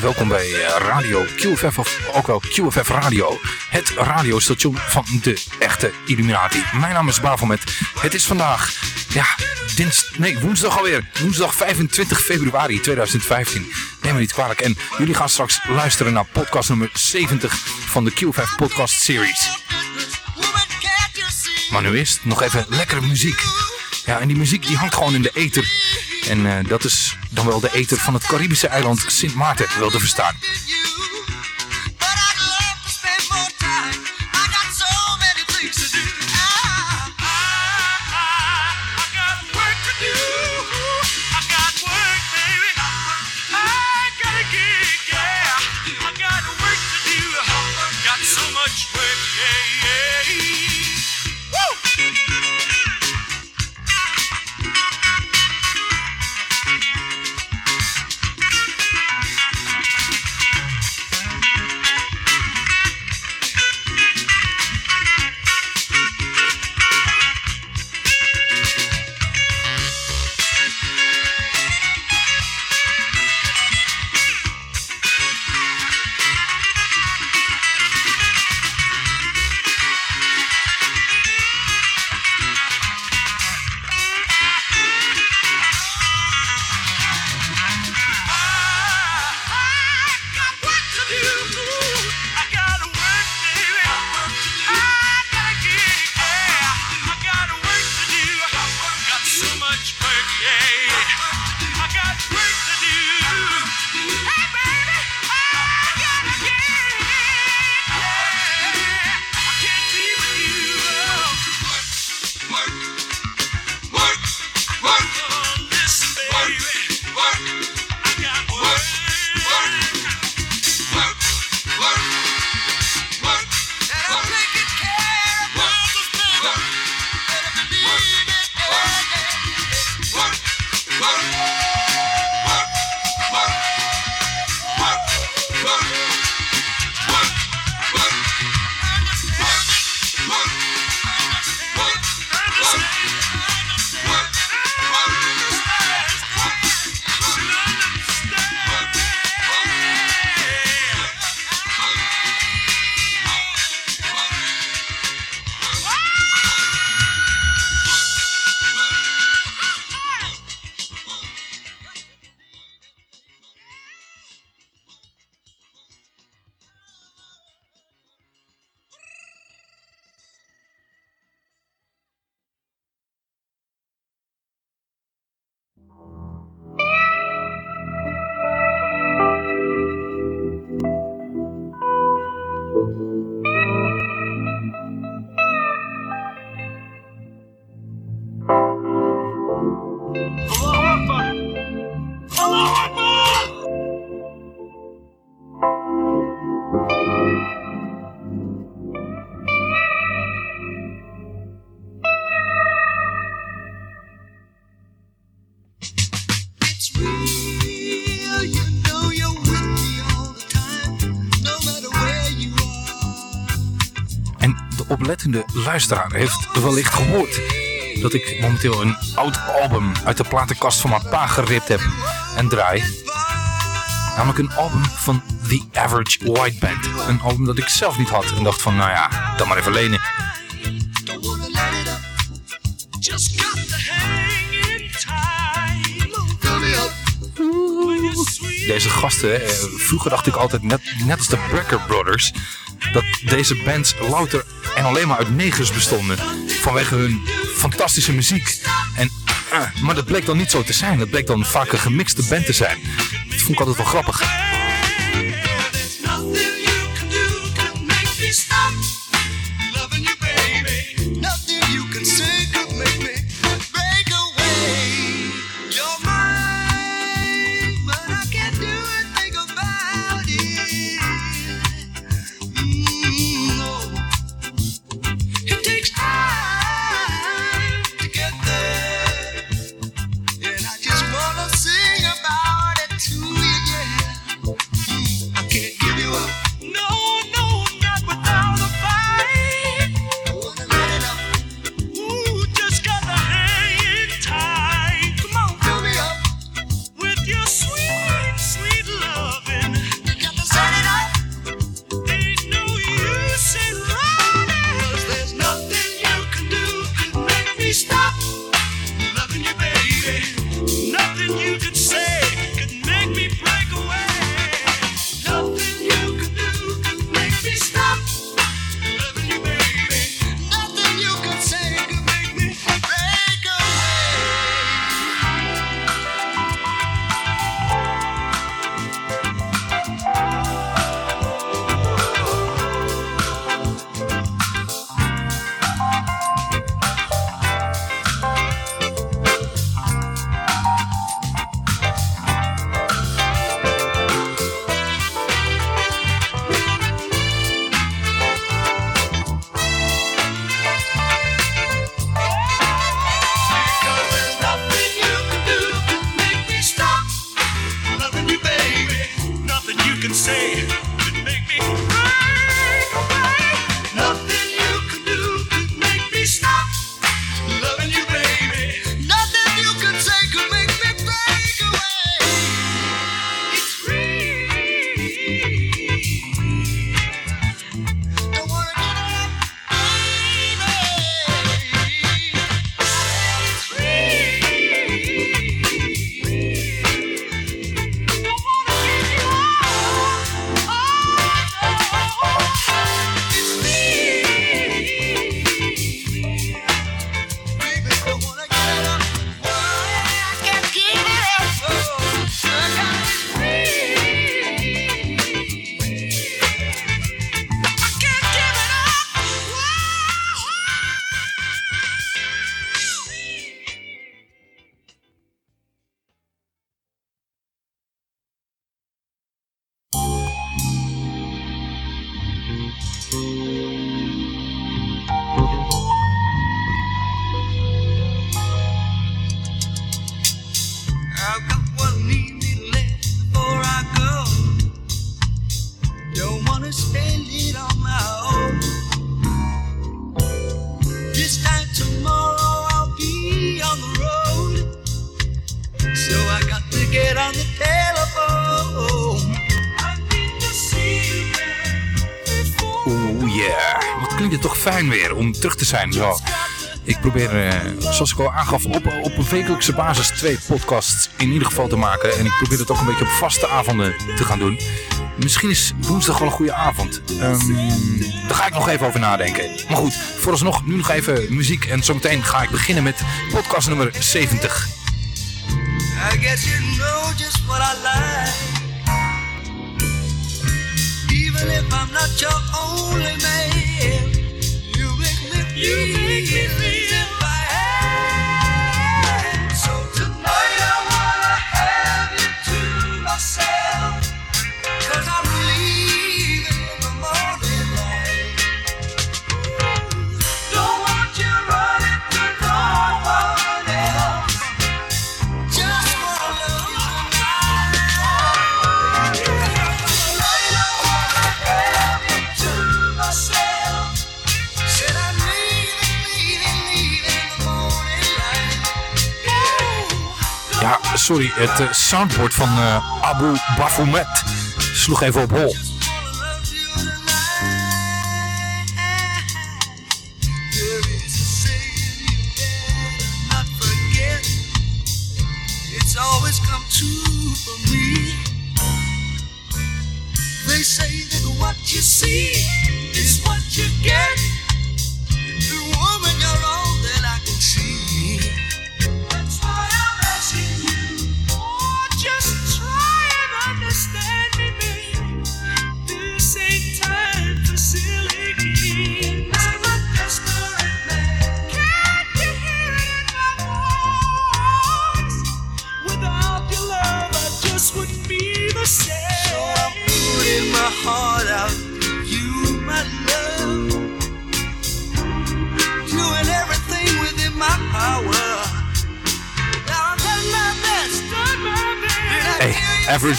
welkom bij eh, Radio QFF of ook wel QFF Radio. Het radiostation van de echte Illuminati. Mijn naam is Bafelmet. Het is vandaag, ja, dinsdag, nee, woensdag alweer. Woensdag 25 februari 2015. Neem me niet kwalijk. En jullie gaan straks luisteren naar podcast nummer 70 van de QFF podcast series. Maar nu eerst nog even lekkere muziek. Ja, en die muziek die hangt gewoon in de ether. En uh, dat is dan wel de ether van het Caribische eiland Sint Maarten, wel te verstaan. Luisteraar heeft wellicht gehoord dat ik momenteel een oud album uit de platenkast van mijn pa geript heb en draai. Namelijk een album van The Average White Band. Een album dat ik zelf niet had en dacht van nou ja, dan maar even lenen. Deze gasten, eh, vroeger dacht ik altijd, net, net als de Brecker Brothers, dat deze bands louter en alleen maar uit negers bestonden. Vanwege hun fantastische muziek. En, uh, maar dat bleek dan niet zo te zijn. Dat bleek dan vaak een gemixte band te zijn. Dat vond ik altijd wel grappig. Ik probeer, eh, zoals ik al aangaf, op, op een wekelijkse basis twee podcasts in ieder geval te maken. En ik probeer het ook een beetje op vaste avonden te gaan doen. Misschien is woensdag wel een goede avond. Um, daar ga ik nog even over nadenken. Maar goed, vooralsnog nu nog even muziek. En zometeen ga ik beginnen met podcast nummer 70. Sorry, het uh, soundboard van uh, Abu Bafoumet sloeg even op hol.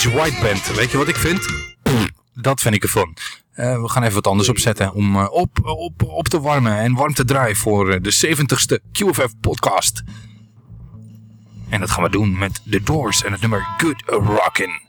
Average White. Weet je wat ik vind? Dat vind ik ervan. Uh, we gaan even wat anders opzetten om uh, op, op, op te warmen en warm te draaien voor uh, de 70ste QFF podcast. En dat gaan we doen met The Doors en het nummer Good Rockin'.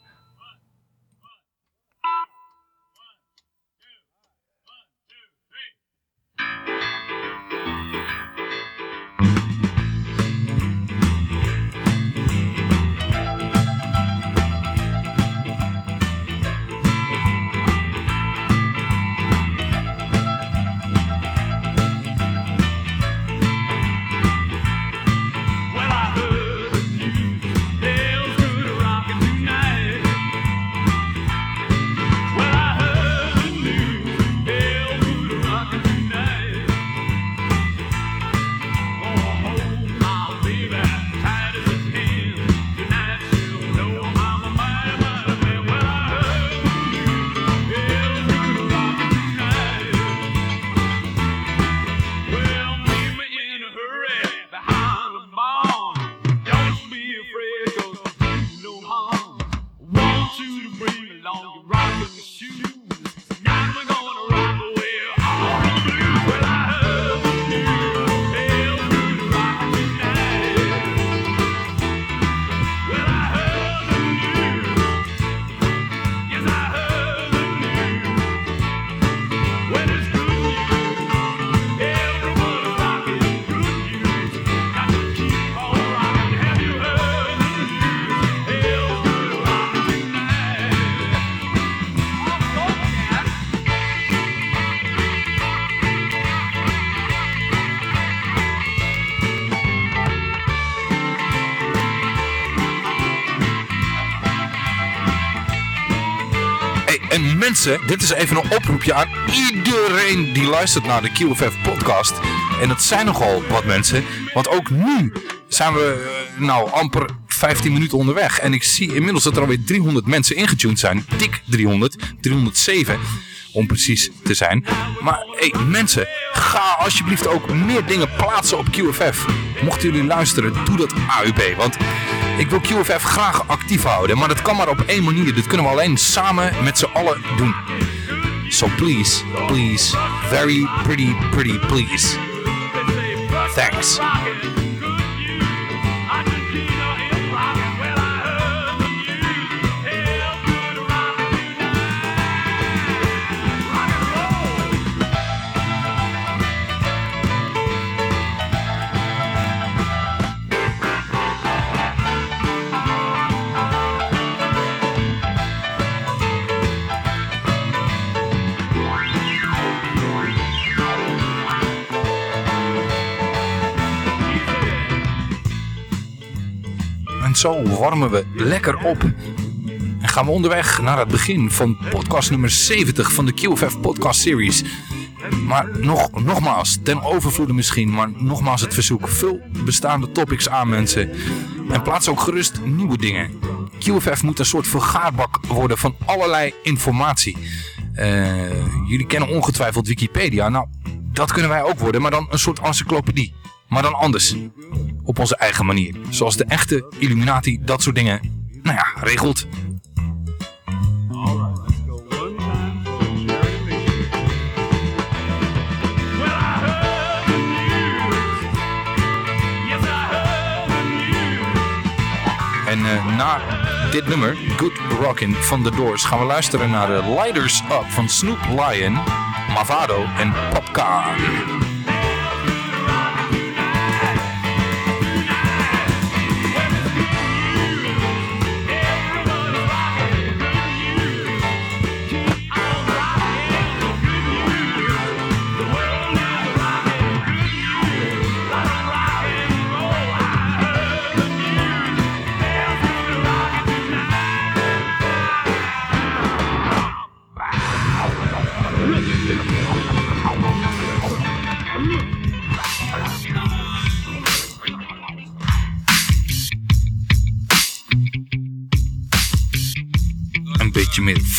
Mensen, dit is even een oproepje aan iedereen die luistert naar de QFF podcast. En dat zijn nogal wat mensen. Want ook nu zijn we uh, nou amper 15 minuten onderweg. En ik zie inmiddels dat er alweer 300 mensen ingetuned zijn. Dik 300, 307 om precies te zijn. Maar hey, mensen, ga alsjeblieft ook meer dingen plaatsen op QFF. Mochten jullie luisteren, doe dat AUB. Want ik wil QFF graag actief houden, maar dat kan maar op één manier. Dat kunnen we alleen samen met z'n allen doen. So please, please, very pretty, pretty please. Thanks. Zo warmen we lekker op. En gaan we onderweg naar het begin van podcast nummer 70 van de QFF podcast series. Maar nog, nogmaals, ten overvloede misschien, maar nogmaals het verzoek. Vul bestaande topics aan mensen. En plaats ook gerust nieuwe dingen. QFF moet een soort vergaarbak worden van allerlei informatie. Uh, jullie kennen ongetwijfeld Wikipedia. Nou, dat kunnen wij ook worden, maar dan een soort encyclopedie. Maar dan anders. Op onze eigen manier. Zoals de echte Illuminati dat soort dingen, nou ja, regelt. En uh, na dit nummer, Good Rockin' van The Doors, gaan we luisteren naar de Lighters Up van Snoop Lion, Mavado en Popcorn.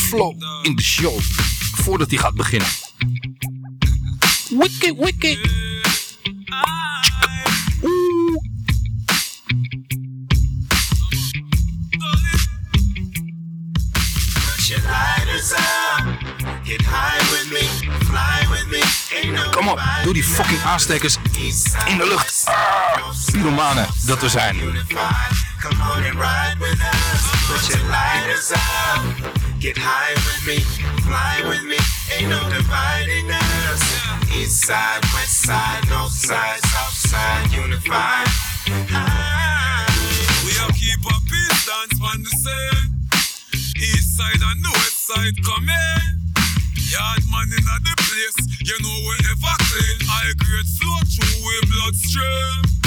Flow in de show. Voordat hij gaat beginnen. Wicked, wicked. Kom op, doe die fucking aanstekers in de lucht. Ah, pyromanen dat we zijn. Come on and ride with us. Put your lighters up. Get high with me, fly with me, ain't no dividing us. East side, west side, north side, south side, unified. We are keep a peace dance on the same. East side and the west side come in. Yard man in the place, you know we ever clean. I grade flow through with bloodstream.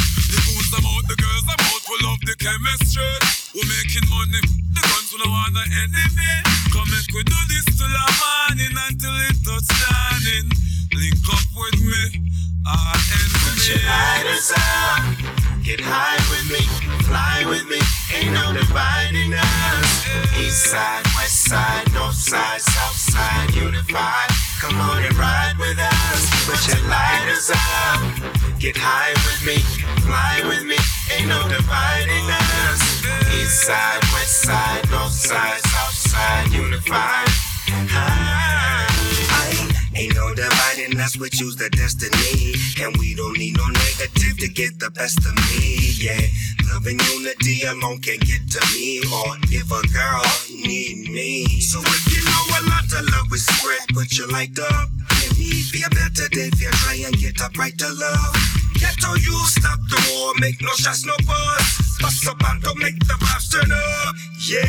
The goons them out, the girls them out, we love the chemistry. We're making money, the guns don't want the enemy. Come make we do this till the morning until it touch dawning. Link up with me, our enemy. Put your lighters up, get high with me, fly with me. Ain't no dividing us. East side, west side, north side, south side, unified. Come on and ride with us. Put your lighters up, get high with me, fly with me. Ain't no dividing us. East side, west side, north side, south side, unified. I ain't no dividing us, we choose the destiny. And we don't need no negative to get the best of me, yeah. Love and unity alone can get to me. Or if a girl need me. So if you know a lot of love we spread, put your light up. Maybe be a better day if you try and get up right to love. Get to you, stop the war, make no shots, no buzz. Bust up and don't make the vibes turn up. Yeah.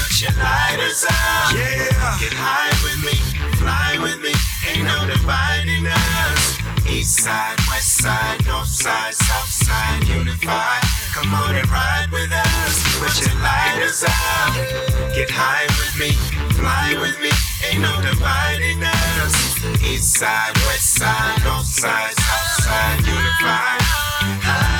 Put your lighters up. Yeah. Get high with me, fly with me. Ain't no dividing us. East side, west side, north side, south side, unified. Come on and ride with us. Put your lighters up. Get high with me, fly with me. Ain't no dividing us. East side, west side, north side, south side, unified.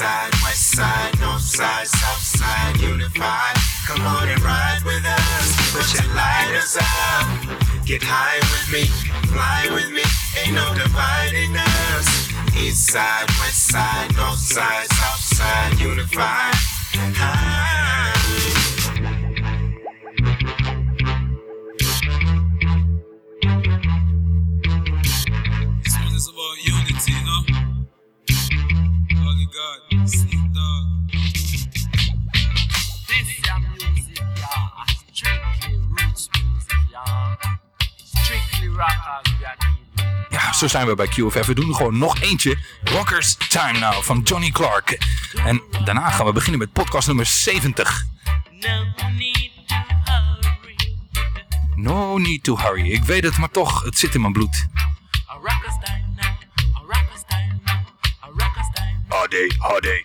Side, west side, north side, south side, unified. Come on and ride with us. Put your lighters up. Get high with me, fly with me. Ain't no dividing us. East side, west side, north side, south side, unified. High. Ja, zo zijn we bij QFF. We doen gewoon nog eentje. Rockers Time Now van Johnny Clark. En daarna gaan we beginnen met podcast nummer 70. No need to hurry. Ik weet het, maar toch, het zit in mijn bloed. Holiday, holiday.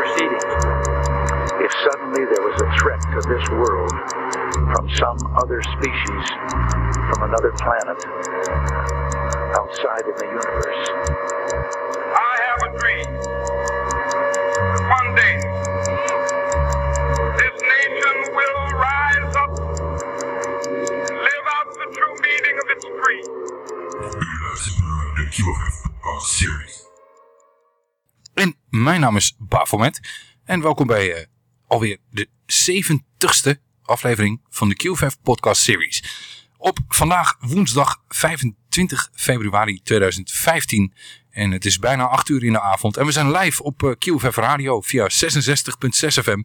if suddenly there was a threat to this world from some other species, from another planet, outside in the universe. I have a dream. that One day, this nation will rise up and live out the true meaning of its creed. De QFF Podcast Series. En mijn naam is Bafomet. En welkom bij eh, alweer de 70ste aflevering van de QFF Podcast Series. Op vandaag woensdag 25 februari 2015. En het is bijna 8 uur in de avond. En we zijn live op eh, QFF Radio via 66.6 FM.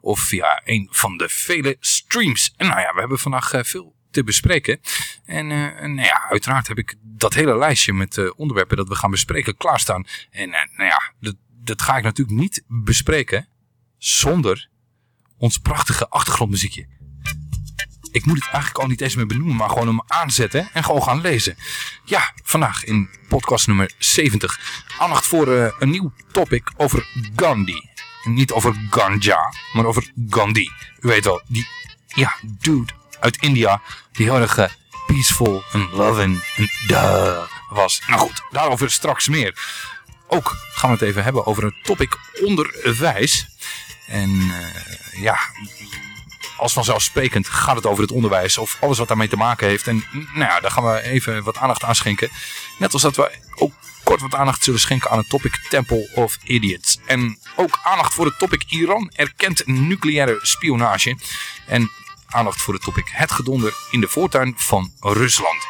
Of via een van de vele streams. En nou ja, we hebben vandaag eh, veel te bespreken. En, eh, en nou ja, uiteraard heb ik dat hele lijstje met onderwerpen dat we gaan bespreken klaarstaan. En nou ja, dat, dat ga ik natuurlijk niet bespreken zonder ons prachtige achtergrondmuziekje. Ik moet het eigenlijk al niet eens meer benoemen, maar gewoon hem aanzetten en gewoon gaan lezen. Ja, vandaag in podcast nummer 70 aandacht voor uh, een nieuw topic over Gandhi. Niet over ganja, maar over Gandhi. U weet wel, die ja, dude uit India die heel erg uh, peaceful en loving en duh was. Nou goed, daarover straks meer. Ook gaan we het even hebben over een topic onderwijs. En uh, ja, als vanzelfsprekend gaat het over het onderwijs of alles wat daarmee te maken heeft. En nou ja, daar gaan we even wat aandacht aan schenken. Net als dat we ook kort wat aandacht zullen schenken aan het topic Temple of Idiots. En ook aandacht voor het topic Iran erkent nucleaire spionage. En aandacht voor het topic het gedonder in de voortuin van Rusland.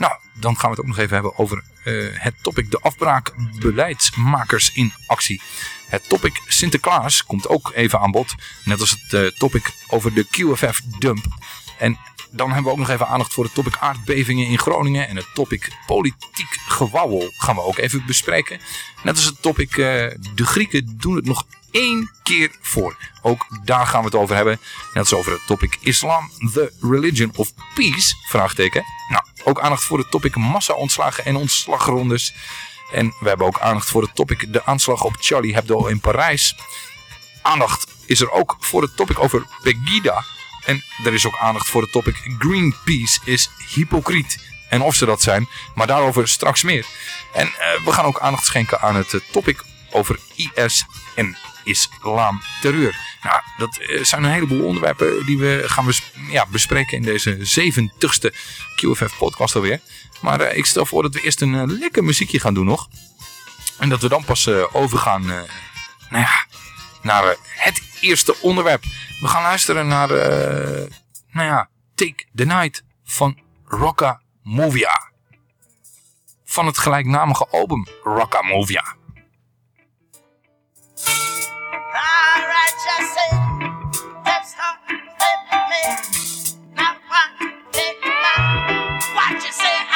Nou, dan gaan we het ook nog even hebben over uh, het topic de afbraak beleidsmakers in actie. Het topic Sinterklaas komt ook even aan bod. Net als het uh, topic over de QFF dump. En dan hebben we ook nog even aandacht voor het topic aardbevingen in Groningen. En het topic politiek gewauwel gaan we ook even bespreken. Net als het topic uh, de Grieken doen het nog één keer voor. Ook daar gaan we het over hebben. Net als over het topic Islam, the religion of peace, vraagteken. Nou, ook aandacht voor het topic massa-ontslagen en ontslagrondes. En we hebben ook aandacht voor het topic de aanslag op Charlie Hebdo in Parijs. Aandacht is er ook voor het topic over Pegida. En er is ook aandacht voor het topic Greenpeace is hypocriet. En of ze dat zijn, maar daarover straks meer. En uh, we gaan ook aandacht schenken aan het uh, topic over IS en islam terreur. Nou, dat uh, zijn een heleboel onderwerpen die we gaan ja, bespreken in deze 70ste QFF podcast alweer. Maar ik stel voor dat we eerst een lekker muziekje gaan doen nog. En dat we dan pas overgaan nou ja, naar het eerste onderwerp. We gaan luisteren naar, nou ja, Take the Night van Rocka Movia. Van het gelijknamige album Rocka Movia. Alright, just say,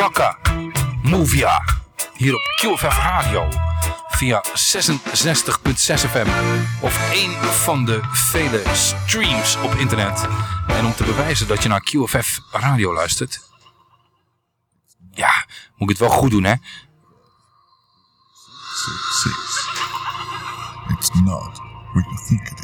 Rocka Movia. Hier op QFF Radio. Via 66.6 FM. Of één van de vele streams op internet. En om te bewijzen dat je naar QFF Radio luistert. Ja, moet ik het wel goed doen hè. Six, six. It's not what you think it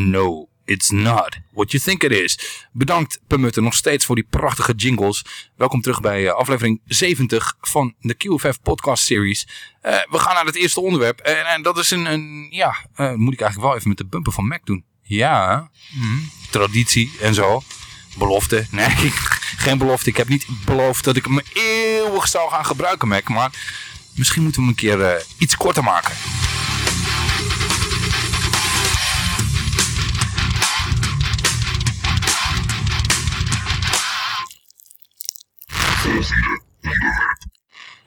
No, it's not what you think it is. Bedankt Permutte nog steeds voor die prachtige jingles. Welkom terug bij eh, aflevering 70 van de QFF podcast series. Eh, we gaan naar het eerste onderwerp. En, dat is een, een ja, eh, moet ik eigenlijk wel even met de bumper van Mac doen. Ja, hm, traditie en zo. Belofte. Nee, geen belofte. Ik heb niet beloofd dat ik hem eeuwig zou gaan gebruiken, Mac. Maar misschien moeten we hem een keer iets korter maken.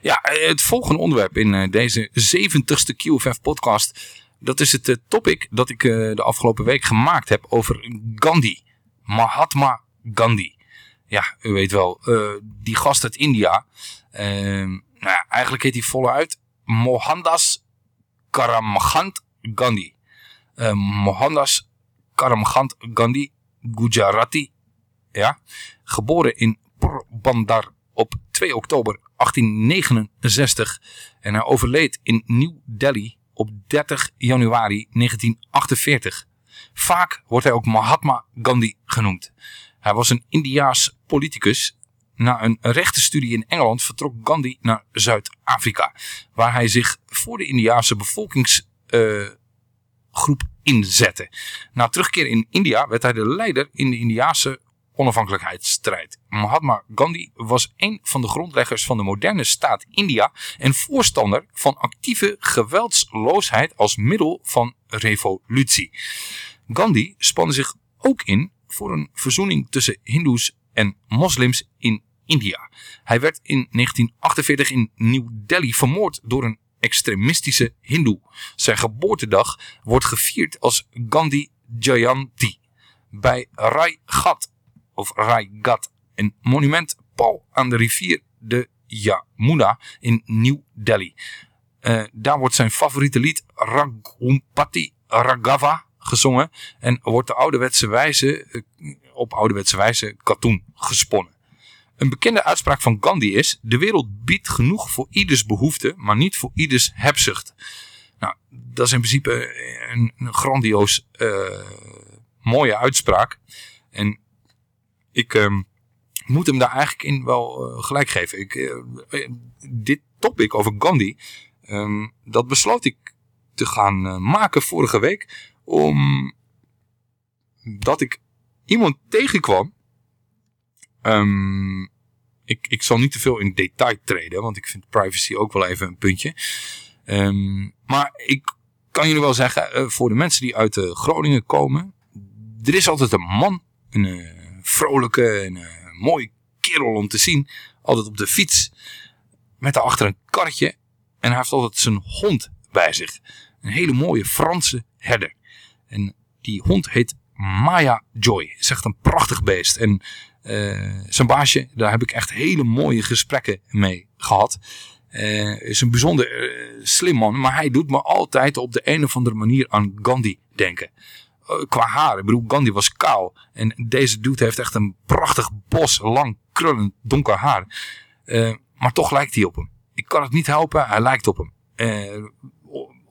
Ja, eh, het volgende onderwerp in eh, deze 70ste QFF podcast. Dat is het eh, topic dat ik de afgelopen week gemaakt heb over Gandhi. Mahatma Gandhi. Ja, u weet wel, die gast uit India. Ehm, nou ja, eigenlijk heet hij voluit Mohandas Karamchand Gandhi. Eh, Mohandas Karamchand Gandhi, Gujarati. Ja, geboren in Porbandar op 2 oktober 1869 en hij overleed in New Delhi op 30 januari 1948. Vaak wordt hij ook Mahatma Gandhi genoemd. Hij was een Indiaas politicus. Na een rechtenstudie in Engeland vertrok Gandhi naar Zuid-Afrika, waar hij zich voor de Indiaanse bevolkingsgroep inzette. Na terugkeer in India werd hij de leider in de Indiaanse onafhankelijkheidsstrijd. Mahatma Gandhi was een van de grondleggers van de moderne staat India en voorstander van actieve geweldsloosheid als middel van revolutie. Gandhi spande zich ook in voor een verzoening tussen hindoes en moslims in India. Hij werd in 1948 in New Delhi vermoord door een extremistische hindoe. Zijn geboortedag wordt gevierd als Gandhi Jayanti. Bij Rai Ghat of Rai Ghat, een monument pal aan de rivier de Yamuna in New Delhi. Eh, daar wordt zijn favoriete lied Raghumpati Raghava gezongen en wordt de ouderwetse wijze, eh, op ouderwetse wijze katoen gesponnen. Een bekende uitspraak van Gandhi is, de wereld biedt genoeg voor ieders behoefte, maar niet voor ieders hebzucht. Nou, dat is in principe een, een grandioos eh, mooie uitspraak. En ik ehm, moet hem daar eigenlijk in wel eh, gelijk geven. Ik, eh, eh, dit topic over Gandhi, ehm, dat besloot ik te gaan maken vorige week. Omdat ik iemand tegenkwam. Ehm, ik, ik zal niet te veel in detail treden, want ik vind privacy ook wel even een puntje. Maar ik kan jullie wel zeggen, voor de mensen die uit Groningen komen. Er is altijd een man, een vrolijke en eh, mooie kerel om te zien. Altijd op de fiets. Met daarachter een karretje. En hij heeft altijd zijn hond bij zich. Een hele mooie Franse herder. En die hond heet Maya Joy. Is echt een prachtig beest. En eh, zijn baasje, daar heb ik echt hele mooie gesprekken mee gehad. Eh, is een bijzonder eh, slim man, maar hij doet me altijd op de een of andere manier aan Gandhi denken. Eh, qua haar, ik bedoel, Gandhi was kaal. En deze dude heeft echt een prachtig bos, lang, krullend, donker haar. Eh, maar toch lijkt hij op hem. Ik kan het niet helpen, hij lijkt op hem. Eh,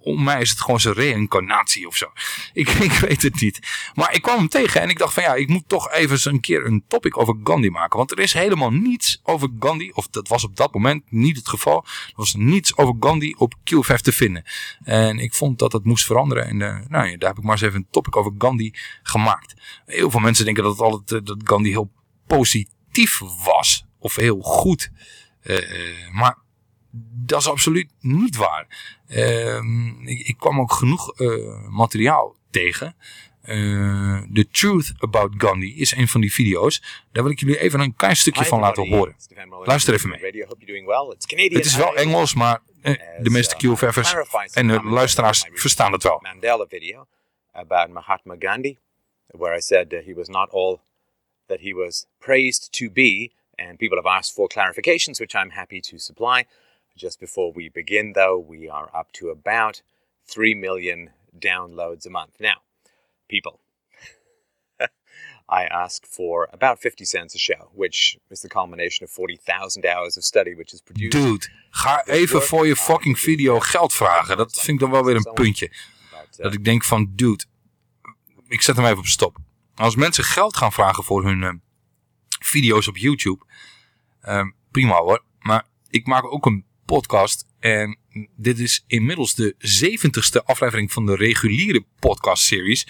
om mij is het gewoon zijn reïncarnatie of zo. Ik, ik weet het niet. Maar ik kwam hem tegen en ik dacht van ja, ik moet toch even eens een keer een topic over Gandhi maken. Want er is helemaal niets over Gandhi, of dat was op dat moment niet het geval. Er was niets over Gandhi op QFF te vinden. En ik vond dat het moest veranderen. En eh, nou ja, daar heb ik maar eens even een topic over Gandhi gemaakt. Heel veel mensen denken dat, altijd, eh, dat Gandhi heel positief was. Of heel goed. Eh, maar dat is absoluut niet waar. Ehm, ik, ik kwam ook genoeg eh, materiaal tegen. Eh, The Truth About Gandhi is een van die video's. Daar wil ik jullie even een klein stukje van laten horen. Luister even mee. Radio, well. Het is wel Engels, maar eh, de meeste uh, QFF'ers en de luisteraars verstaan het wel. Mandela video about Mahatma Gandhi, where I said uh, he was not all that he was praised to be, and people have asked for clarifications, which I'm happy to supply. Just before we begin, though, we are up to about 3 million downloads a month. Now, people, I ask for about 50 cents a show, which is the culmination of 40,000 hours of study, which is produced. Dude, ga even voor je fucking video geld vragen. Dat vind ik dan wel weer een puntje. Uh, Dat ik denk van, dude, ik zet hem even op stop. Als mensen geld gaan vragen voor hun eh, video's op YouTube, eh, prima hoor. Maar ik maak ook een podcast en dit is inmiddels de zeventigste aflevering van de reguliere podcast series.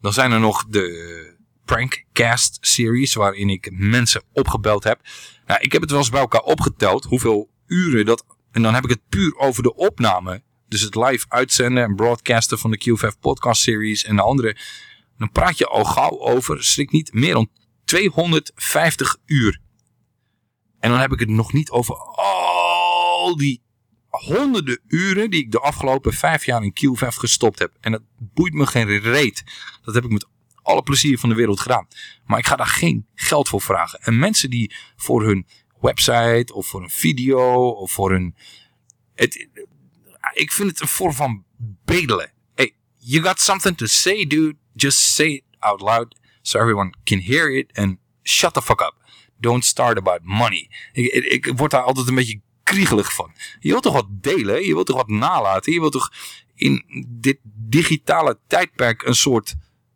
Dan zijn er nog de prankcast series waarin ik mensen opgebeld heb. Nou, ik heb het wel eens bij elkaar opgeteld hoeveel uren dat... En dan heb ik het puur over de opname. Dus het live uitzenden en broadcasten van de QFF podcast series en de andere. Dan praat je al gauw over, schrik niet, meer dan 250 uur. En dan heb ik het nog niet over al die honderden uren die ik de afgelopen vijf jaar in QFF gestopt heb. En dat boeit me geen reet. Dat heb ik met alle plezier van de wereld gedaan. Maar ik ga daar geen geld voor vragen. En mensen die voor hun website of voor een video of voor een... Het, ik vind het een vorm van bedelen. Hey, you got something to say, dude. Just say it out loud so everyone can hear it and shut the fuck up. Don't start about money. Ik word daar altijd een beetje kriegelig van. Je wilt toch wat delen? Je wilt toch wat nalaten? Je wilt toch in dit digitale tijdperk een soort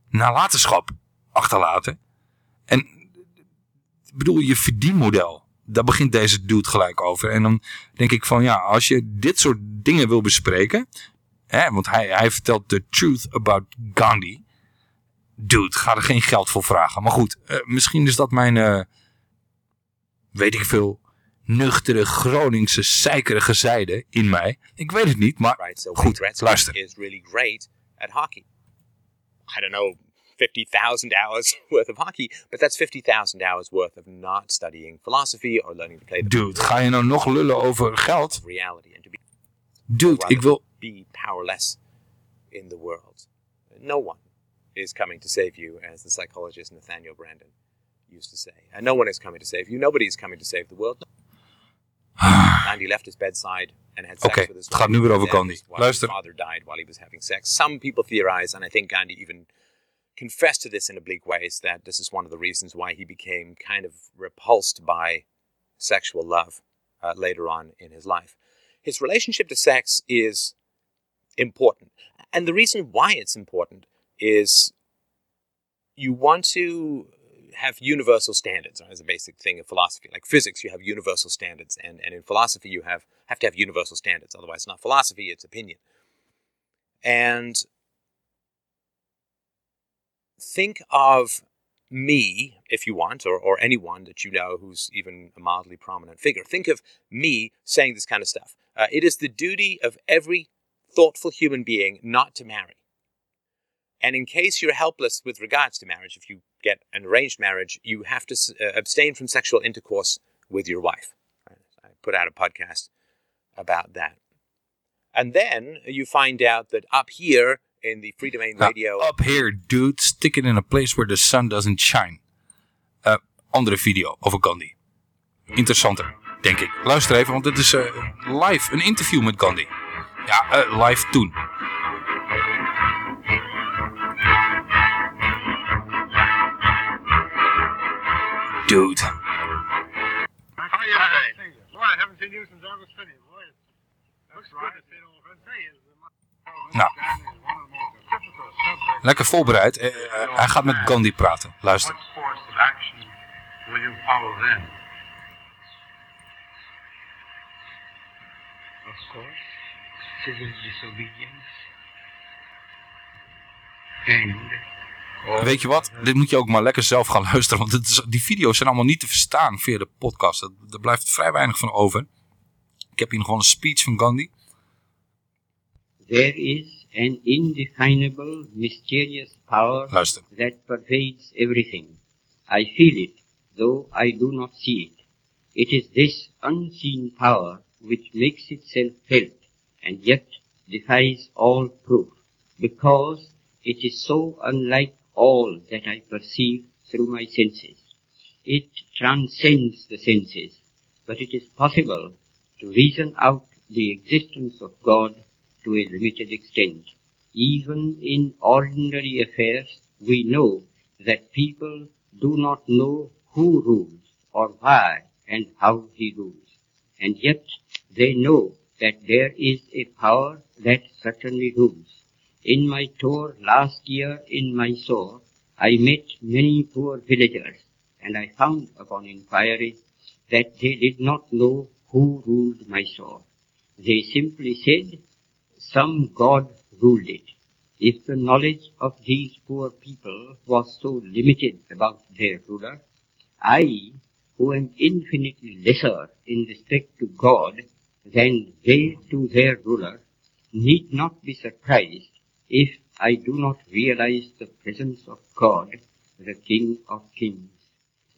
nalatenschap achterlaten? En ik bedoel, je verdienmodel. Daar begint deze dude gelijk over. En dan denk ik van ja, als je dit soort dingen wil bespreken. Hè, want hij, hij vertelt the truth about Gandhi. Dude, ga er geen geld voor vragen. Maar goed, eh, misschien is dat mijn, eh, weet ik veel, nuchtere Groningse zeikerige zijde in mij. Ik weet het niet, maar right? So goed, Gretzky luister. is really great at hockey. I don't know, 50,000 hours worth of hockey, but that's 50,000 hours worth of not studying philosophy or learning to play the Dude, ga je nou nog lullen over geld? reality and to be Dude, ik wil... be powerless in the world. No one is coming to save you, as the psychologist Nathaniel Brandon used to say. And no one is coming to save you. Nobody is coming to save the world. Gandhi left his bedside and had sex Oké, with his het gaat nu weer over Gandhi. Luister. His father died while he was having sex. Some people theorize, and I think Gandhi even confessed to this in oblique ways, that this is one of the reasons why he became kind of repulsed by sexual love uh, later on in his life. His relationship to sex is important. And the reason why it's important is you want to have universal standards as a basic thing of philosophy. Like physics, you have universal standards, and, and in philosophy, you have have to have universal standards. Otherwise, it's not philosophy; it's opinion. And think of me, if you want, or, or anyone that you know who's even a mildly prominent figure. Think of me saying this kind of stuff. Uh, it is the duty of every thoughtful human being not to marry. And in case you're helpless with regards to marriage, if you get an arranged marriage, you have to uh, abstain from sexual intercourse with your wife. I put out a podcast about that. And then you find out that up here in the Free Domain Radio. up here, dude, stick it in a place where the sun doesn't shine. Eh, andere video over Gandhi. Interessanter, denk ik. Luister even, want dit is eh, live, een interview met Gandhi. Ja, eh, live toen. The Nou. Lekker voorbereid. Eh, eh, hij gaat met Gandhi praten. Luister. Of course, civil disobedience. Weet je wat? Dit moet je ook maar lekker zelf gaan luisteren. Want het is, die video's zijn allemaal niet te verstaan via de podcast. Er, er blijft vrij weinig van over. Ik heb hier nog gewoon een speech van Gandhi. there is an indefinable, mysterious power Luister. that pervades everything. I feel it, though I do not see it. It is this unseen power which makes itself felt and yet defies all proof, because it is so unlike all that I perceive through my senses. It transcends the senses, but it is possible to reason out the existence of God to a limited extent. Even in ordinary affairs, we know that people do not know who rules or why and how he rules. And yet they know that there is a power that certainly rules. In my tour last year in Mysore, I met many poor villagers and I found upon inquiry that they did not know who ruled Mysore. They simply said some god ruled it. If the knowledge of these poor people was so limited about their ruler, I, who am infinitely lesser in respect to God than they to their ruler, need not be surprised if I do not realize the presence of God, the King of Kings.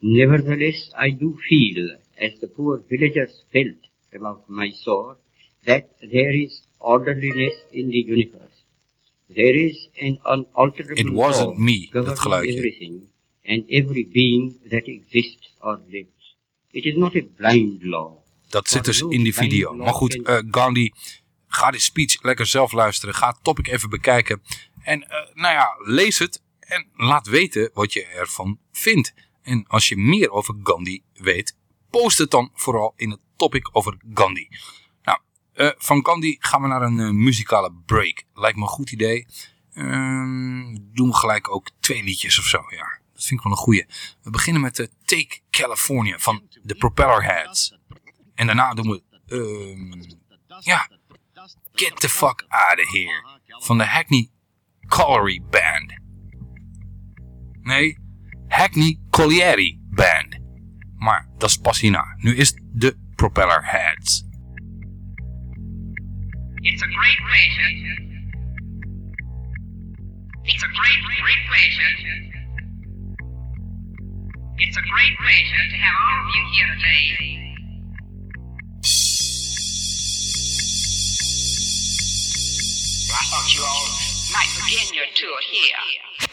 Nevertheless, I do feel, as the poor villagers felt about Mysore, that there is orderliness in the universe. There is an unalterable It wasn't law me, dat governing geluidje. everything and every being that exists or lives. It is not a blind law. Dat zit dus in die video. Maar goed, eh, Gandhi, ga die speech lekker zelf luisteren. Ga het topic even bekijken. En eh, nou ja, lees het en laat weten wat je ervan vindt. En als je meer over Gandhi weet, post het dan vooral in het topic over Gandhi. Nou, eh, van Gandhi gaan we naar een eh, muzikale break. Lijkt me een goed idee. Ehm, doen we gelijk ook twee liedjes of zo, ja. Dat vind ik wel een goeie. We beginnen met de Take California van de Propellerheads. En daarna doen we, ehm, ja, Get the Fuck Out of Here van de Hackney Colliery Band. Nee, Hackney Colliery Band. Maar dat is pas hierna. Nu is het de Propellerheads. It's a great pleasure. It's a great, great pleasure. It's a great pleasure to have all of you here today. I thought you all might begin your tour here.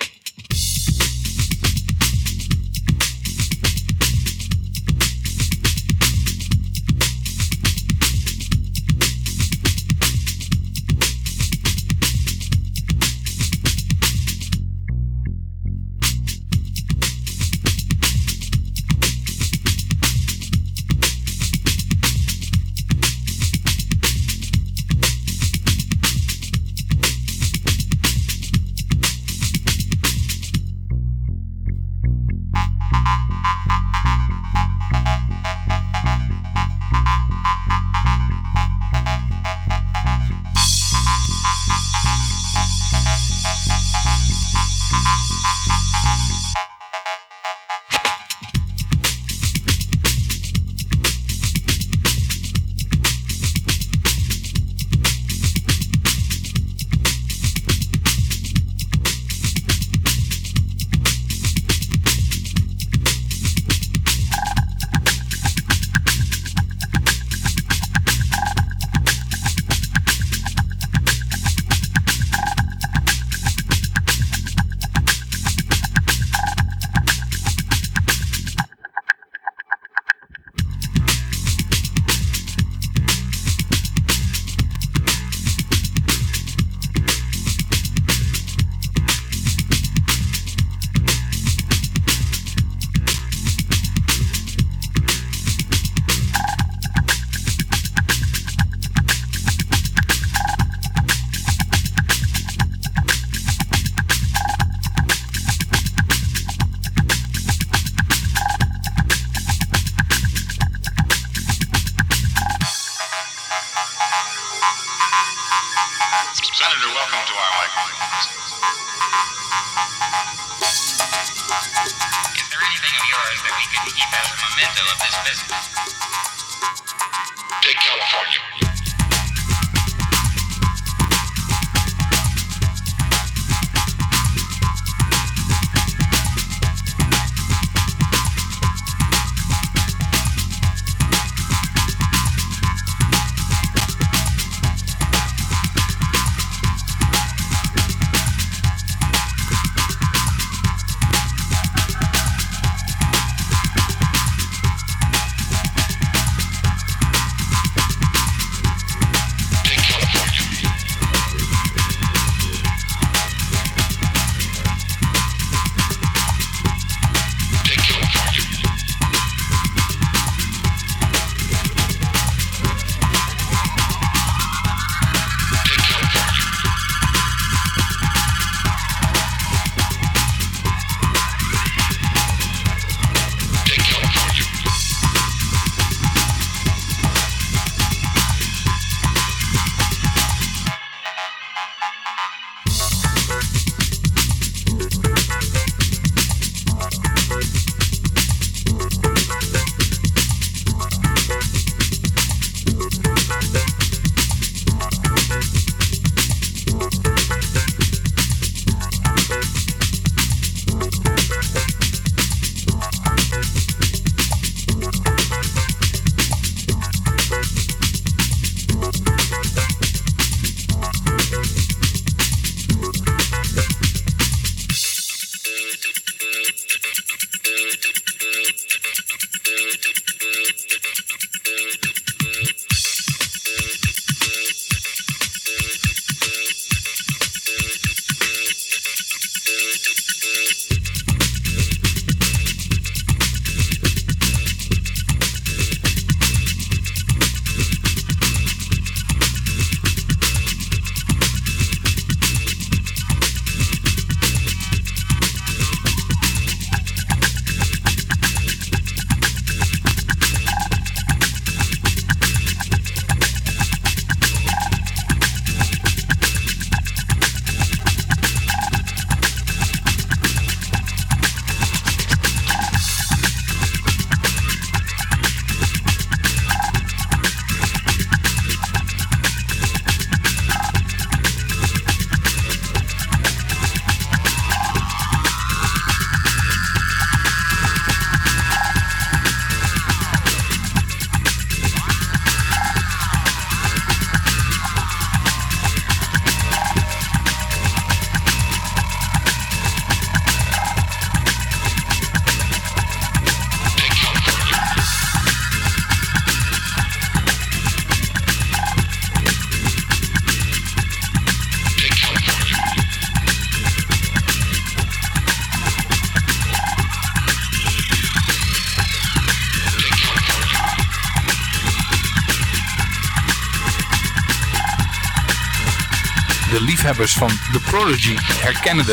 Van The Prodigy herkennen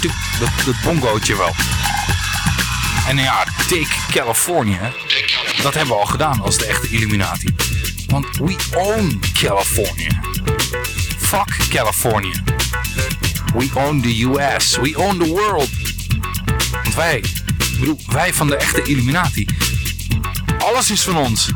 tuk, dat, dat bongootje wel. En ja, Take California, dat hebben we al gedaan als de echte Illuminati. Want we own California. Fuck California. We own the US. We own the world. Want wij, ik bedoel, wij van de echte Illuminati. Alles is van ons.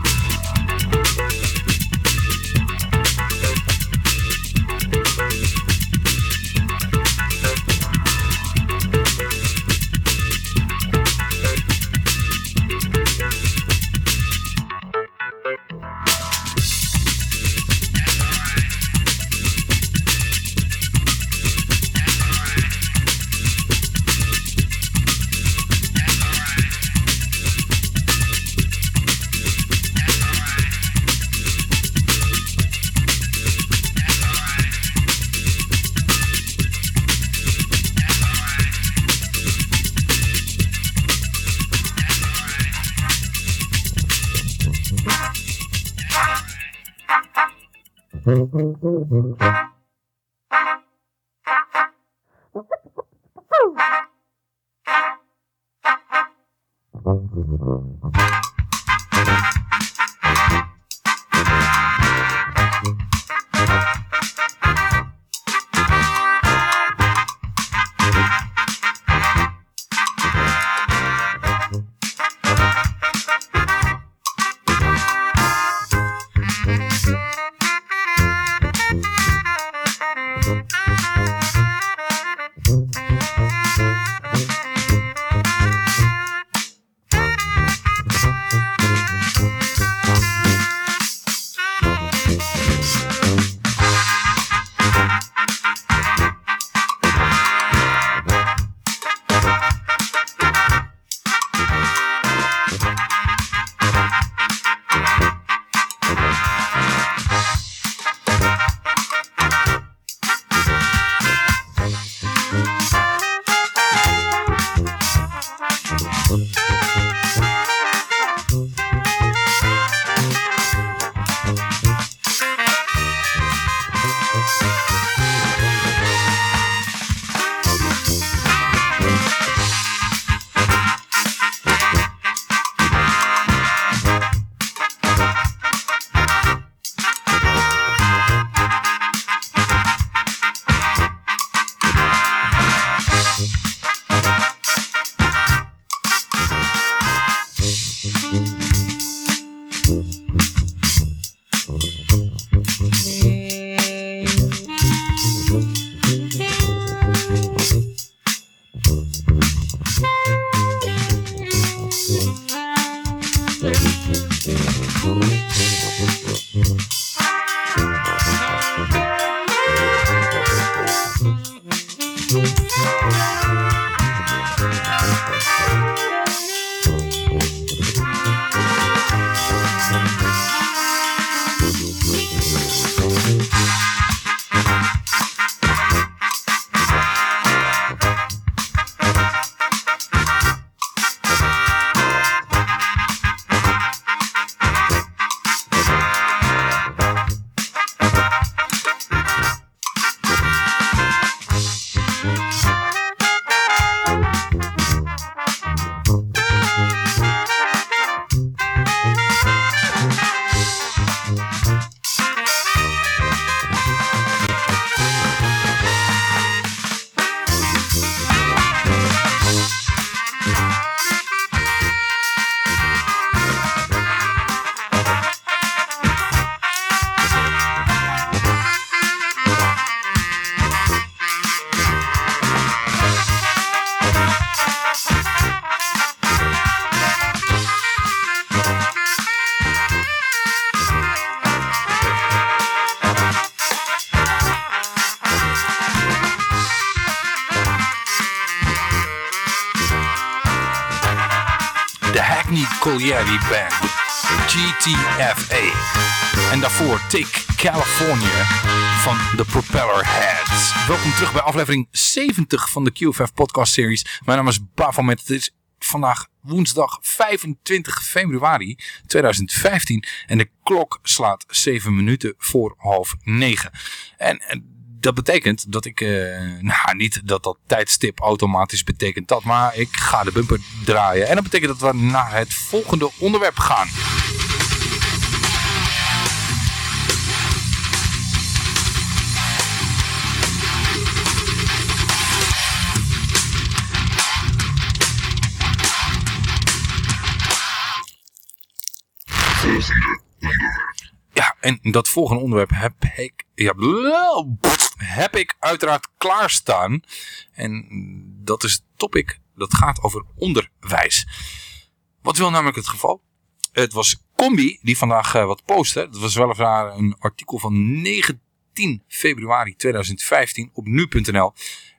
Band, GTFA. En daarvoor Take California van The Propeller Heads. Welkom terug bij aflevering 70 van de QFF podcast series. Mijn naam is Bafomet. Het is vandaag woensdag 25 februari 2015 en de klok slaat 7 minuten voor half 9. En, en dat betekent dat ik, uh, nou niet dat dat tijdstip automatisch betekent dat, maar ik ga de bumper draaien. En dat betekent dat we naar het volgende onderwerp gaan. En dat volgende onderwerp heb ik, ja, heb ik uiteraard klaarstaan. En dat is het topic, dat gaat over onderwijs. Wat wil namelijk het geval? Het was Combi die vandaag uh, wat postte. Dat was weliswaar een artikel van 19 februari 2015 op nu.nl.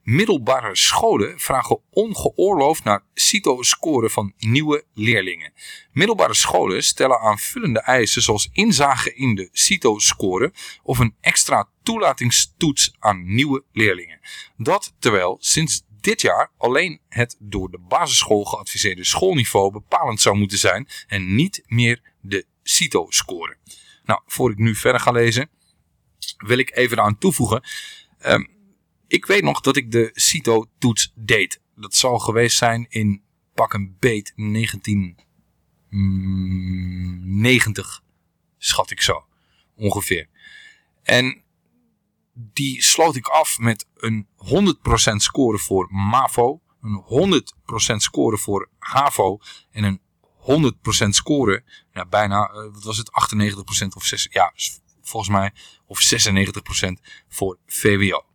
Middelbare scholen vragen ongeoorloofd naar CITO-scoren van nieuwe leerlingen. Middelbare scholen stellen aanvullende eisen zoals inzage in de CITO-score of een extra toelatingstoets aan nieuwe leerlingen. Dat terwijl sinds dit jaar alleen het door de basisschool geadviseerde schoolniveau bepalend zou moeten zijn en niet meer de CITO-score. Nou, voor ik nu verder ga lezen, wil ik even aan toevoegen. Um, ik weet nog dat ik de CITO-toets deed. Dat zal geweest zijn in pak een beet 1990, schat ik zo, ongeveer. En die sloot ik af met een 100% score voor MAVO, een 100% score voor HAVO en een 100% score, ja, bijna, eh, wat was het, 98% of 6, ja, volgens mij, of 96% voor VWO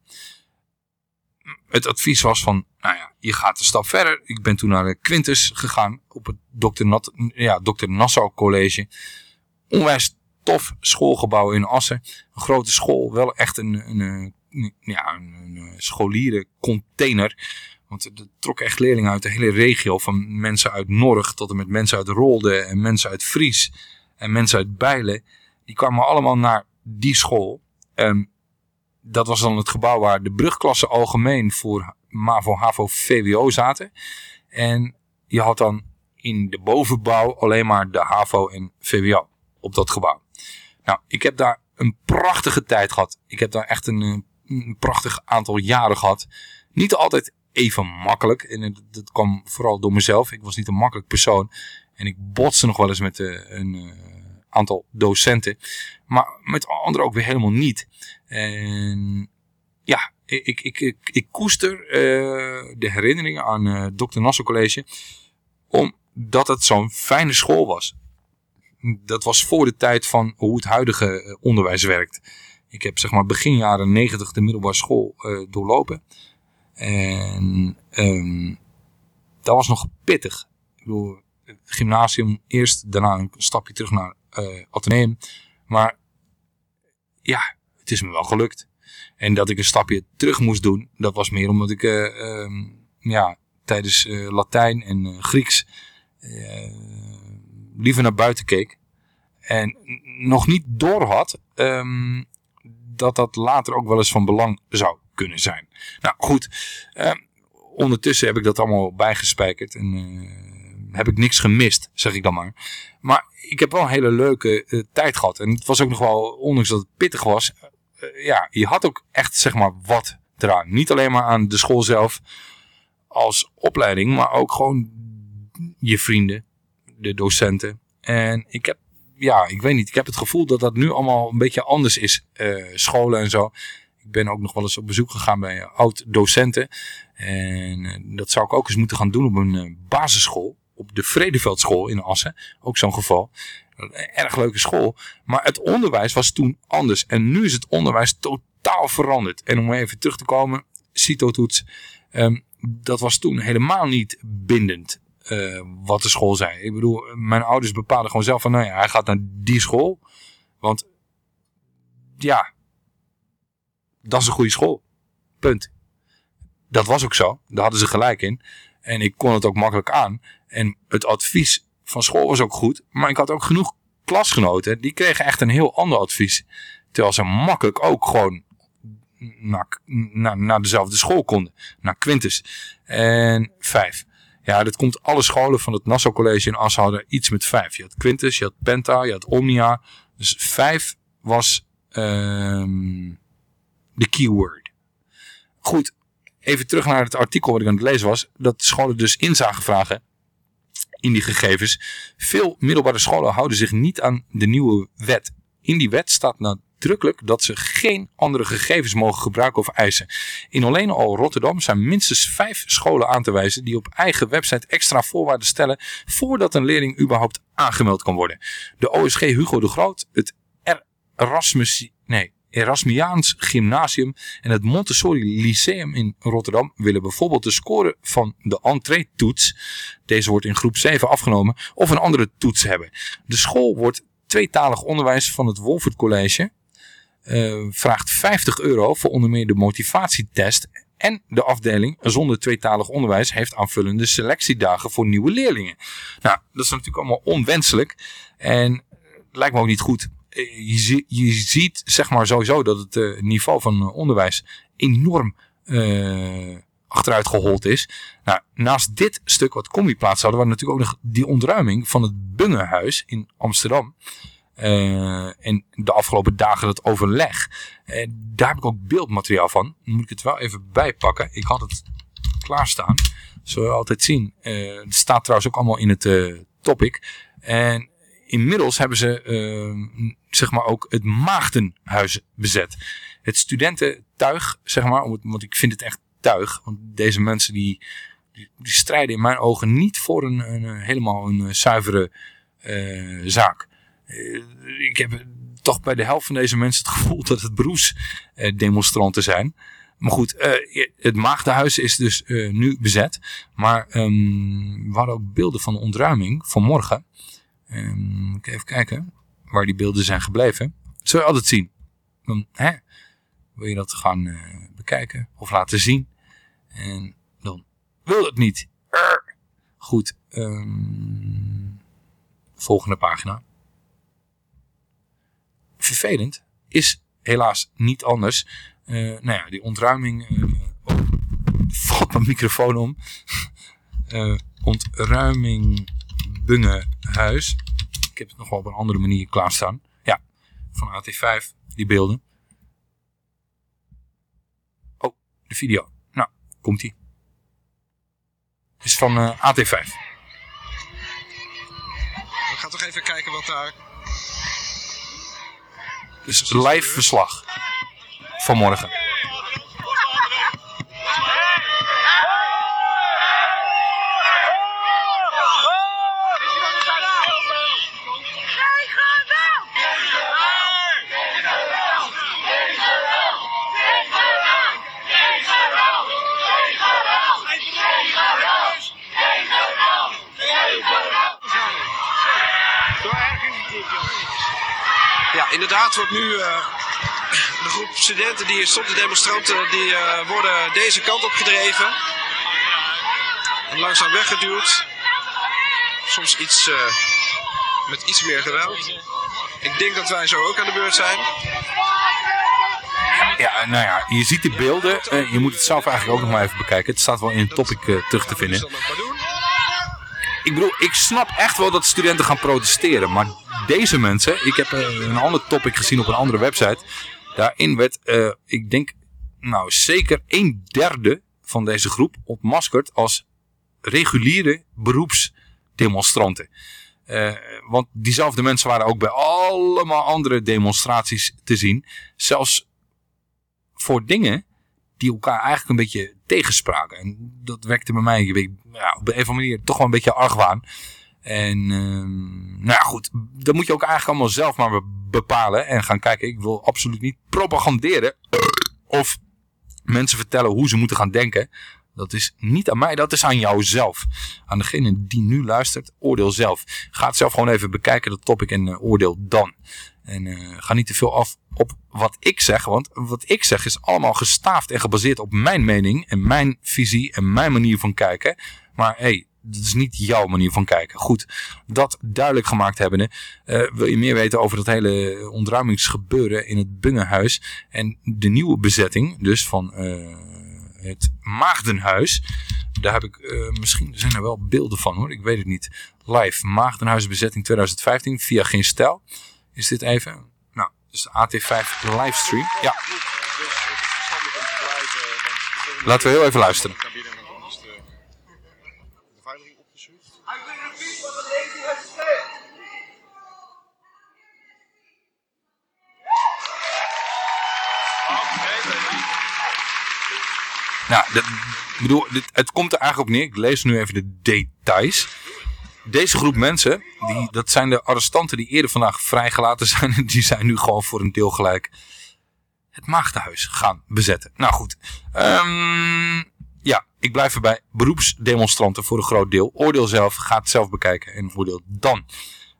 het advies was van, nou ja, je gaat een stap verder. Ik ben toen naar de Quintus gegaan op het Dr. Nat, ja, Dr. Nassau College. Onwijs tof schoolgebouw in Assen. Een grote school, wel echt een, een, een ja, een, een scholieren container. Want er trok echt leerlingen uit de hele regio. Van mensen uit Norg tot en met mensen uit Rolde en mensen uit Fries en mensen uit Bijlen. Die kwamen allemaal naar die school. Um, dat was dan het gebouw waar de brugklassen algemeen voor MAVO, HAVO, VWO zaten. En je had dan in de bovenbouw alleen maar de HAVO en VWO op dat gebouw. Nou, ik heb daar een prachtige tijd gehad. Ik heb daar echt een, een prachtig aantal jaren gehad. Niet altijd even makkelijk. En dat kwam vooral door mezelf. Ik was niet een makkelijk persoon. En ik botste nog wel eens met uh, een... Uh, aantal docenten. Maar met anderen ook weer helemaal niet. En ja, ik, ik, ik, ik koester uh, de herinneringen aan uh, Dr. Nassau College. Omdat het zo'n fijne school was. Dat was voor de tijd van hoe het huidige eh, onderwijs werkt. Ik heb zeg maar begin jaren 90 de middelbare school doorlopen. En um, dat was nog pittig. Ik bedoel, gymnasium eerst, daarna een stapje terug naar uh, ateneum. Maar ja, het is me wel gelukt. En dat ik een stapje terug moest doen, dat was meer omdat ik uh, um, ja, tijdens uh, Latijn en Grieks liever naar buiten keek. En nog niet door had um, dat dat later ook wel eens van belang zou kunnen zijn. Nou goed, ondertussen heb ik dat allemaal bijgespijkerd en heb ik niks gemist, zeg ik dan maar. Maar ik heb wel een hele leuke tijd gehad. En het was ook nog wel, ondanks dat het pittig was, ja, je had ook echt zeg maar wat eraan. Niet alleen maar aan de school zelf als opleiding, maar ook gewoon je vrienden, de docenten. En ik heb, ja, ik weet niet, ik heb het gevoel dat dat nu allemaal een beetje anders is, uh, scholen en zo. Ik ben ook nog wel eens op bezoek gegaan bij oud-docenten. En dat zou ik ook eens moeten gaan doen op een basisschool op de Vredeveldschool in Assen. Ook zo'n geval. Een erg leuke school. Maar het onderwijs was toen anders. En nu is het onderwijs totaal veranderd. En om even terug te komen, CITO-toets. Um, dat was toen helemaal niet bindend. Uh, wat de school zei. Ik bedoel, mijn ouders bepaalden gewoon zelf van, nou ja, hij gaat naar die school. Want, ja, dat is een goede school. Punt. Dat was ook zo. Daar hadden ze gelijk in. En ik kon het ook makkelijk aan. En het advies van school was ook goed. Maar ik had ook genoeg klasgenoten. Die kregen echt een heel ander advies. Terwijl ze makkelijk ook gewoon naar, naar, dezelfde school konden. Naar Quintus. En vijf. Ja, dat komt alle scholen van het Nassau College in Assen hadden iets met vijf. Je had Quintus, je had Penta, je had Omnia. Dus vijf was ehm, de keyword. Goed, even terug naar het artikel wat ik aan het lezen was. Dat scholen dus inzage vragen in die gegevens. Veel middelbare scholen houden zich niet aan de nieuwe wet. In die wet staat nadrukkelijk dat ze geen andere gegevens mogen gebruiken of eisen. In alleen al Rotterdam zijn minstens vijf scholen aan te wijzen die op eigen website extra voorwaarden stellen voordat een leerling überhaupt aangemeld kan worden. De OSG Hugo de Groot, het Erasmus, nee, Erasmiaans Gymnasium en het Montessori Lyceum in Rotterdam willen bijvoorbeeld de score van de entree-toets, deze wordt in groep 7 afgenomen, of een andere toets hebben. De school wordt tweetalig onderwijs van het Wolfert College, uh, vraagt 50 euro voor onder meer de motivatietest en de afdeling zonder tweetalig onderwijs heeft aanvullende selectiedagen voor nieuwe leerlingen. Nou, dat is natuurlijk allemaal onwenselijk en lijkt me ook niet goed je, je ziet zeg maar sowieso dat het uh, niveau van uh, onderwijs enorm uh, achteruit gehold is. Nou, naast dit stuk wat Combiplaats hadden we natuurlijk ook nog die ontruiming van het Bungehuis in Amsterdam. en de afgelopen dagen het overleg. daar heb ik ook beeldmateriaal van. Dan moet ik het wel even bijpakken. Ik had het klaarstaan. Zullen we altijd zien. het staat trouwens ook allemaal in het topic. En inmiddels hebben ze uh, zeg maar ook het Maagdenhuis bezet. Het studententuig, zeg maar, want ik vind het echt tuig. Want deze mensen die, die, strijden in mijn ogen niet voor een, een helemaal een eh, zuivere uh, zaak. Uh, ik heb toch bij de helft van deze mensen het gevoel dat het beroepsdemonstranten zijn. Maar goed, het Maagdenhuis is dus nu bezet. Maar um, we hadden ook beelden van de ontruiming vanmorgen. Um, even kijken waar die beelden zijn gebleven. Dat zul je altijd zien. Dan hè, wil je dat gaan uh, bekijken of laten zien. En dan wil het niet. Goed. Um, volgende pagina. Vervelend is helaas niet anders. Uh, nou ja, die ontruiming... Uh, mijn microfoon om. Uh, ontruiming Bungehuis. Ik heb het nog wel op een andere manier klaarstaan. Ja, van AT5, die beelden. Oh, de video. Nou, komt ie. Is van uh, AT5. We gaan toch even kijken wat daar... Dus live verslag. Vanmorgen. Inderdaad wordt nu uh, de groep studenten die stond, de demonstranten, die uh, worden deze kant op gedreven. En langzaam weggeduwd. Soms iets uh, met iets meer geweld. Ik denk dat wij zo ook aan de beurt zijn. Ja, nou ja, je ziet de beelden. je moet het zelf eigenlijk ook nog maar even bekijken. Het staat wel in het topic terug te vinden. Ik bedoel, ik snap echt wel dat studenten gaan protesteren. Maar deze mensen, ik heb eh, een ander topic gezien op een andere website. Daarin werd, uh, ik denk, nou zeker een derde van deze groep ontmaskerd als reguliere beroepsdemonstranten. Uh, want diezelfde mensen waren ook bij allemaal andere demonstraties te zien. Zelfs voor dingen die elkaar eigenlijk een beetje tegenspraken. En dat wekte bij mij ja, op een of andere manier toch wel een beetje argwaan. En uh, nou ja, goed, dat moet je ook eigenlijk allemaal zelf maar bepalen en gaan kijken. Ik wil absoluut niet propaganderen of mensen vertellen hoe ze moeten gaan denken. Dat is niet aan mij, dat is aan jou zelf. Aan degene die nu luistert, oordeel zelf. Ga het zelf gewoon even bekijken, dat topic, en uh, oordeel dan. En uh, ga niet te veel af op wat ik zeg, want wat ik zeg is allemaal gestaafd en gebaseerd op mijn mening en mijn visie en mijn manier van kijken. Maar hey, dat is niet jouw manier van kijken. Goed, dat duidelijk gemaakt hebbende, uh, wil je meer weten over dat hele ontruimingsgebeuren in het Bungehuis en de nieuwe bezetting, dus van uh, het Maagdenhuis. daar heb ik, eh, misschien zijn er wel beelden van hoor, ik weet het niet. Live, Maagdenhuizenbezetting 2015 via Geen Stijl. Is dit even? Nou, dus AT5 livestream. Ja. Laten we heel even luisteren. Nou, bedoel, dit, het komt er eigenlijk op neer. Ik lees nu even de details. Deze groep mensen, die, dat zijn de arrestanten die eerder vandaag vrijgelaten zijn. Die zijn nu gewoon voor een deel gelijk het maagdenhuis gaan bezetten. Nou goed. Ehm, ja, ik blijf erbij. Beroepsdemonstranten voor een groot deel. Oordeel zelf, ga het zelf bekijken en oordeel dan.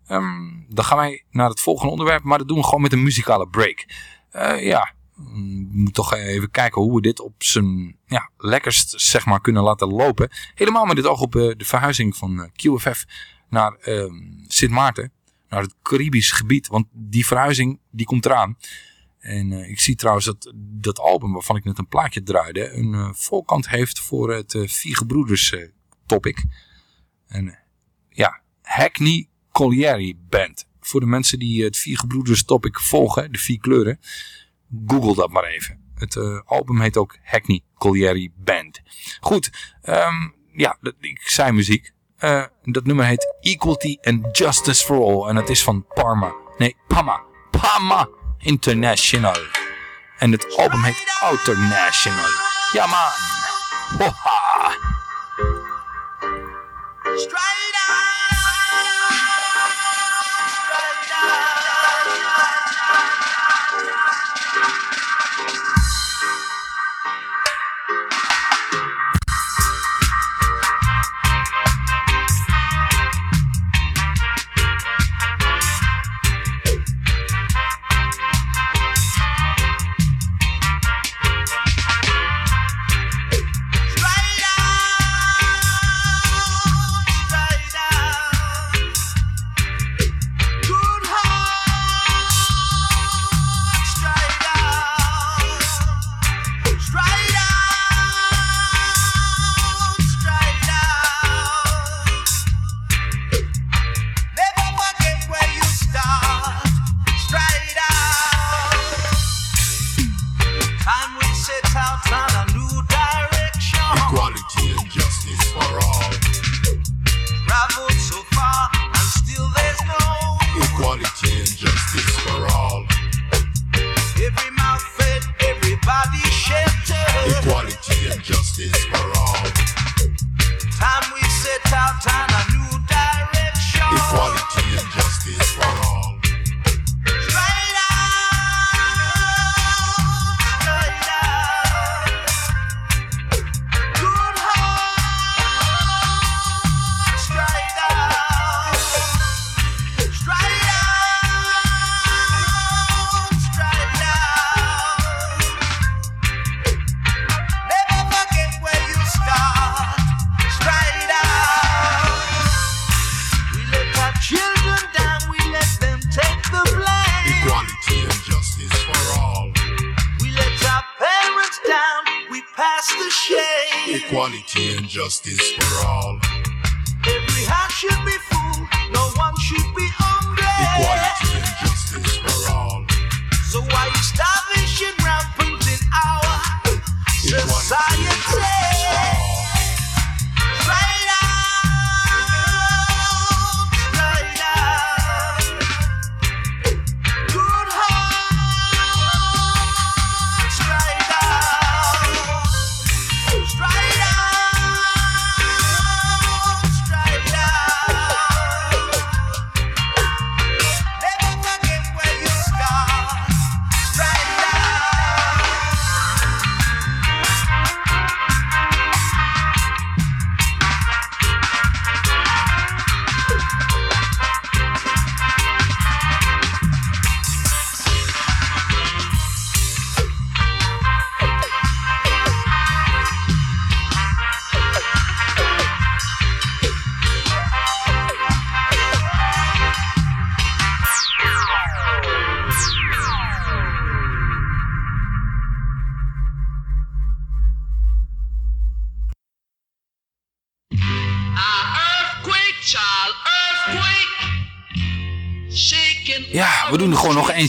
Ehm, dan gaan wij naar het volgende onderwerp, maar dat doen we gewoon met een muzikale break. Uh, ja, we moeten toch even kijken hoe we dit op zijn ja, lekkerst zeg maar, kunnen laten lopen. Helemaal met dit oog op uh, de verhuizing van uh, QFF naar uh, Sint Maarten. Naar het Caribisch gebied. Want die verhuizing die komt eraan. En uh, ik zie trouwens dat dat album waarvan ik net een plaatje draaide. Een voorkant heeft voor het uh, Vier Gebroeders topic. En ja, Hackney Colliery Band. Voor de mensen die het Vier Gebroeders topic volgen. De vier kleuren. Google dat maar even. Het uh, album heet ook Hackney Colliery Band. Goed, um, ja, ik zei muziek. Uh, dat nummer heet Equality and Justice for All. En het is van Parma. Nee, Pama. Pama International. En het album heet Outer National. Ja man. Hoha.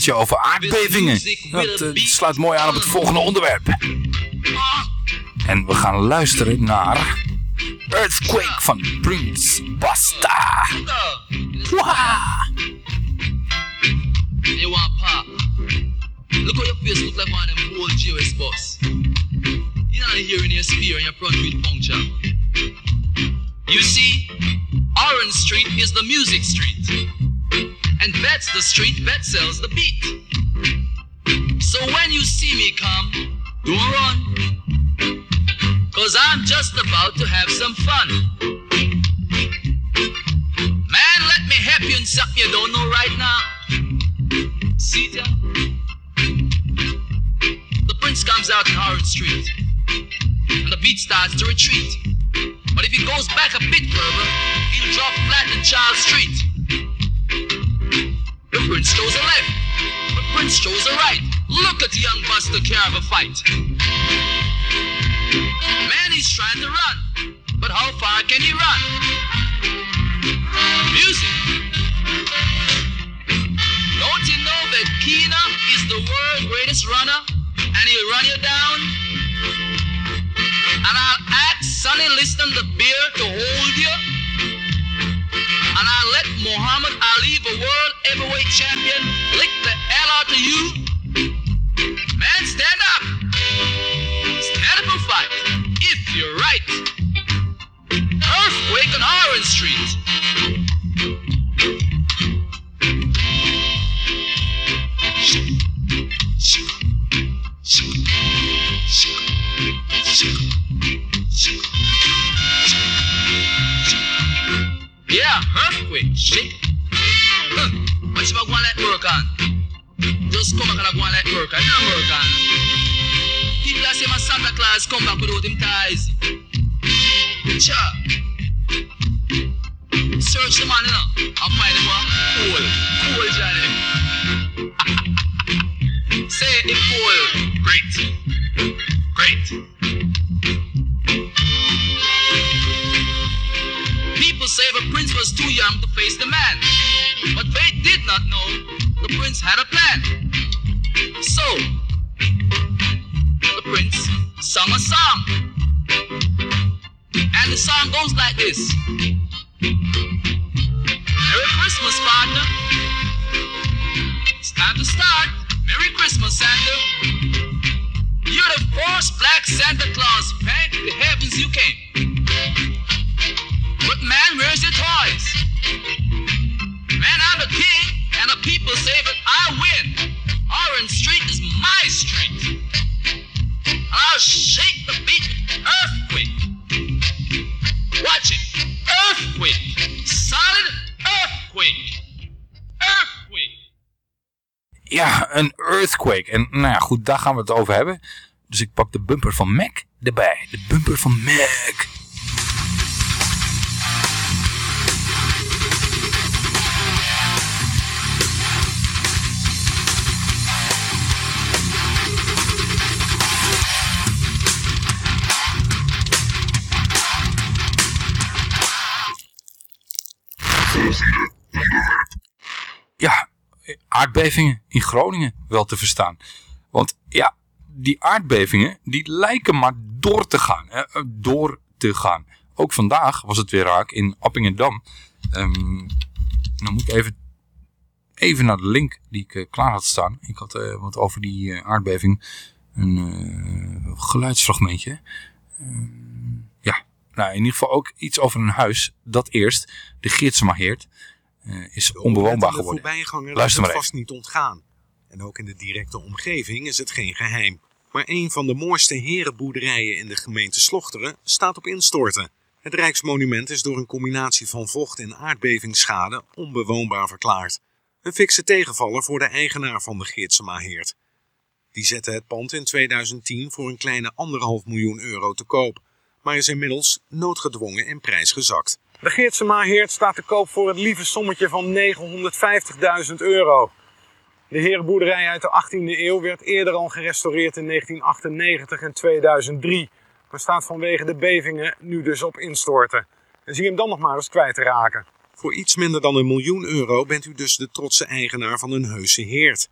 Er over aardbevingen. Dat eh, sluit mooi aan op het volgende onderwerp. En we gaan luisteren naar Earthquake van Prince me come, don't run. Cause I'm just about to have some fun. Man, let me help you in something you don't know right now. See ya? The prince comes out in Orange Street. And the beat starts to retreat. But if he goes back a bit further, he'll drop flat in Charles Street. The prince chose a left. The prince chose a right. Look at young buster carve a fight. Man, he's trying to run. But how far can he run? Music. Don't you know that Keena is the world's greatest runner? And he'll run you down? And I'll ask Sonny Liston the beer to hold you? And I'll let Muhammad Ali, the world heavyweight champion, lick the hell out of you? Man, stand up! Stand up and fight, if you're right. Earthquake on Orange Street. Yeah, earthquake, shake. Huh. What if I Just come back and go on. Not work on. People that say my Santa Claus come back without him ties. Cha. Search the man, you know, and find him what? Cool. Cool, Johnny. say it cool. Great. Great. People say the prince was too young to face the man. But they did not know the prince had a plan. So, the prince sung a song. And the song goes like this Merry Christmas, partner. It's time to start. Merry Christmas, Santa. You're the first black Santa Claus. Thank the heavens you came. But man, where's your toys? Man, I'm the king, and the people say that I win. Orange Street is my street. I'll shake the beat earthquake. Watch it. Earthquake. Solid earthquake. Earthquake. Ja, een earthquake. En nou ja, goed, daar gaan we het over hebben. Dus ik pak de bumper van Mac erbij. De bumper van Mac. Ja, aardbevingen in Groningen wel te verstaan. Want ja, die aardbevingen die lijken maar door te gaan. Hè, door te gaan. Ook vandaag was het weer raak in Appingedam. Um, dan moet ik even, even naar de link die ik uh, klaar had staan. Ik had uh, wat over die uh, aardbeving. Een geluidsfragmentje. Ja, nou in ieder geval ook iets over een huis. Dat eerst, de Geertsemaheert, is onbewoonbaar geworden. Luister maar vast niet ontgaan. En ook in de directe omgeving is het geen geheim. Maar een van de mooiste herenboerderijen in de gemeente Slochteren staat op instorten. Het Rijksmonument is door een combinatie van vocht en aardbevingsschade onbewoonbaar verklaard. Een fikse tegenvaller voor de eigenaar van de Geertsemaheert. Die zette het pand in 2010 voor een kleine anderhalf miljoen euro te koop, maar is inmiddels noodgedwongen in prijs gezakt. De Geertsemaheert staat te koop voor het lieve sommetje van 950.000 euro. De herenboerderij uit de 18e eeuw werd eerder al gerestaureerd in 1998 en 2003, maar staat vanwege de bevingen nu dus op instorten. En zie hem dan nog maar eens kwijt te raken. Voor iets minder dan een miljoen euro bent u dus de trotse eigenaar van een heuse heerd.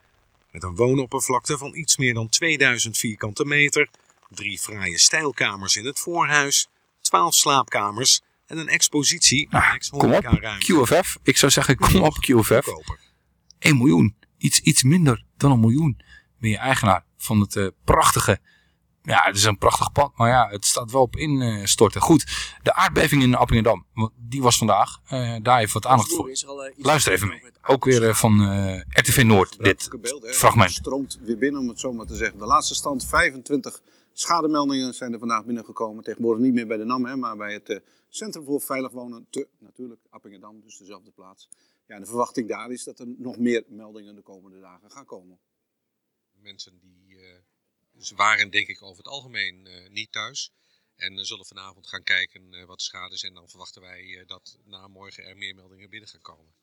Met een woonoppervlakte van iets meer dan 2000 vierkante meter, drie fraaie stijlkamers in het voorhuis, 12 slaapkamers en een expositie Ah, kom op. QFF. Ik zou zeggen, kom op, QFF. 1 miljoen. Iets, iets minder dan een miljoen. Ben je eigenaar van het eh, prachtige... Ja, het is een prachtig pand, maar ja, het staat wel op instorten. Goed, de aardbeving in Appingedam, die was vandaag. Eh, daar even wat aandacht voor. Eh, Luister even mee. Ook weer van eh, RTV Noord, dit beeld, fragment. Het stroomt weer binnen, om het zo maar te zeggen. De laatste stand, 25 schademeldingen zijn er vandaag binnengekomen. Tegenwoordig niet meer bij de NAM, hè, maar bij het eh, Centrum voor Veilig Wonen te, natuurlijk, Appingedam, dus dezelfde plaats. Ja, en de verwachting daar is dat er nog meer meldingen de komende dagen gaan komen. Mensen die eh, ze waren denk ik over het algemeen eh, niet thuis. En zullen vanavond gaan kijken eh, wat de schade is. En dan verwachten wij eh, dat na morgen er meer meldingen binnen gaan komen.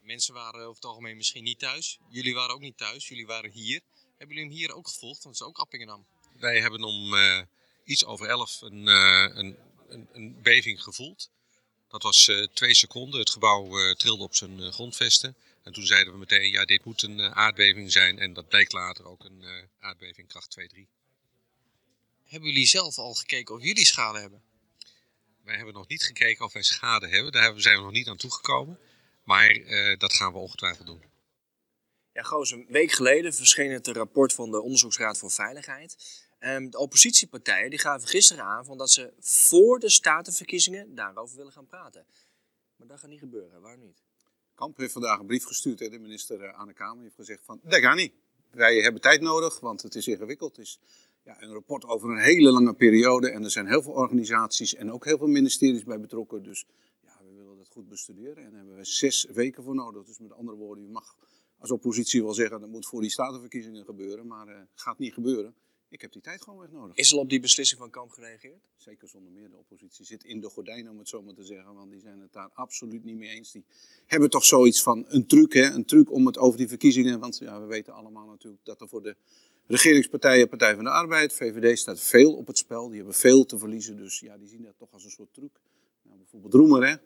Mensen waren over het algemeen misschien niet thuis. Jullie waren ook niet thuis. Jullie waren hier. Hebben jullie hem hier ook gevolgd? Want het is ook Appingedam. Wij hebben om eh, iets over elf een, eh, een, een, een beving gevoeld. Dat was eh, twee seconden. Het gebouw trilde op zijn grondvesten. En toen zeiden we meteen, ja, dit moet een aardbeving zijn. En dat bleek later ook een aardbeving kracht 2-3. Hebben jullie zelf al gekeken of jullie schade hebben? Wij hebben nog niet gekeken of wij schade hebben. Daar zijn we nog niet aan toegekomen. Maar dat gaan we ongetwijfeld doen. Ja, Goos, een week geleden verscheen het rapport van de Onderzoeksraad voor Veiligheid. Ehm, de oppositiepartijen die gaven gisteren aan van dat ze voor de statenverkiezingen daarover willen gaan praten. Maar dat gaat niet gebeuren, waarom niet? Kamp heeft vandaag een brief gestuurd, hè, de minister eh, aan de Kamer. Heeft gezegd van, dat gaat niet. Wij hebben tijd nodig, want het is ingewikkeld. Het is ja, een rapport over een hele lange periode. En er zijn heel veel organisaties en ook heel veel ministeries bij betrokken. Dus ja, we willen dat goed bestuderen. En daar hebben we zes weken voor nodig. Dus met andere woorden, u mag als oppositie wel zeggen... dat moet voor die statenverkiezingen gebeuren, maar eh gaat niet gebeuren. Ik heb die tijd gewoon echt nodig. Is er al op die beslissing van Kamp gereageerd? Zeker zonder meer. De oppositie zit in de gordijnen, om het zo maar te zeggen. Want die zijn het daar absoluut niet mee eens. Die hebben toch zoiets van een truc, hè? Een truc om het over die verkiezingen. Want ja, we weten allemaal natuurlijk dat er voor de regeringspartijen, Partij van de Arbeid, VVD, staat veel op het spel. Die hebben veel te verliezen. Dus ja, die zien dat toch als een soort truc. Nou, bijvoorbeeld Roemer, hè?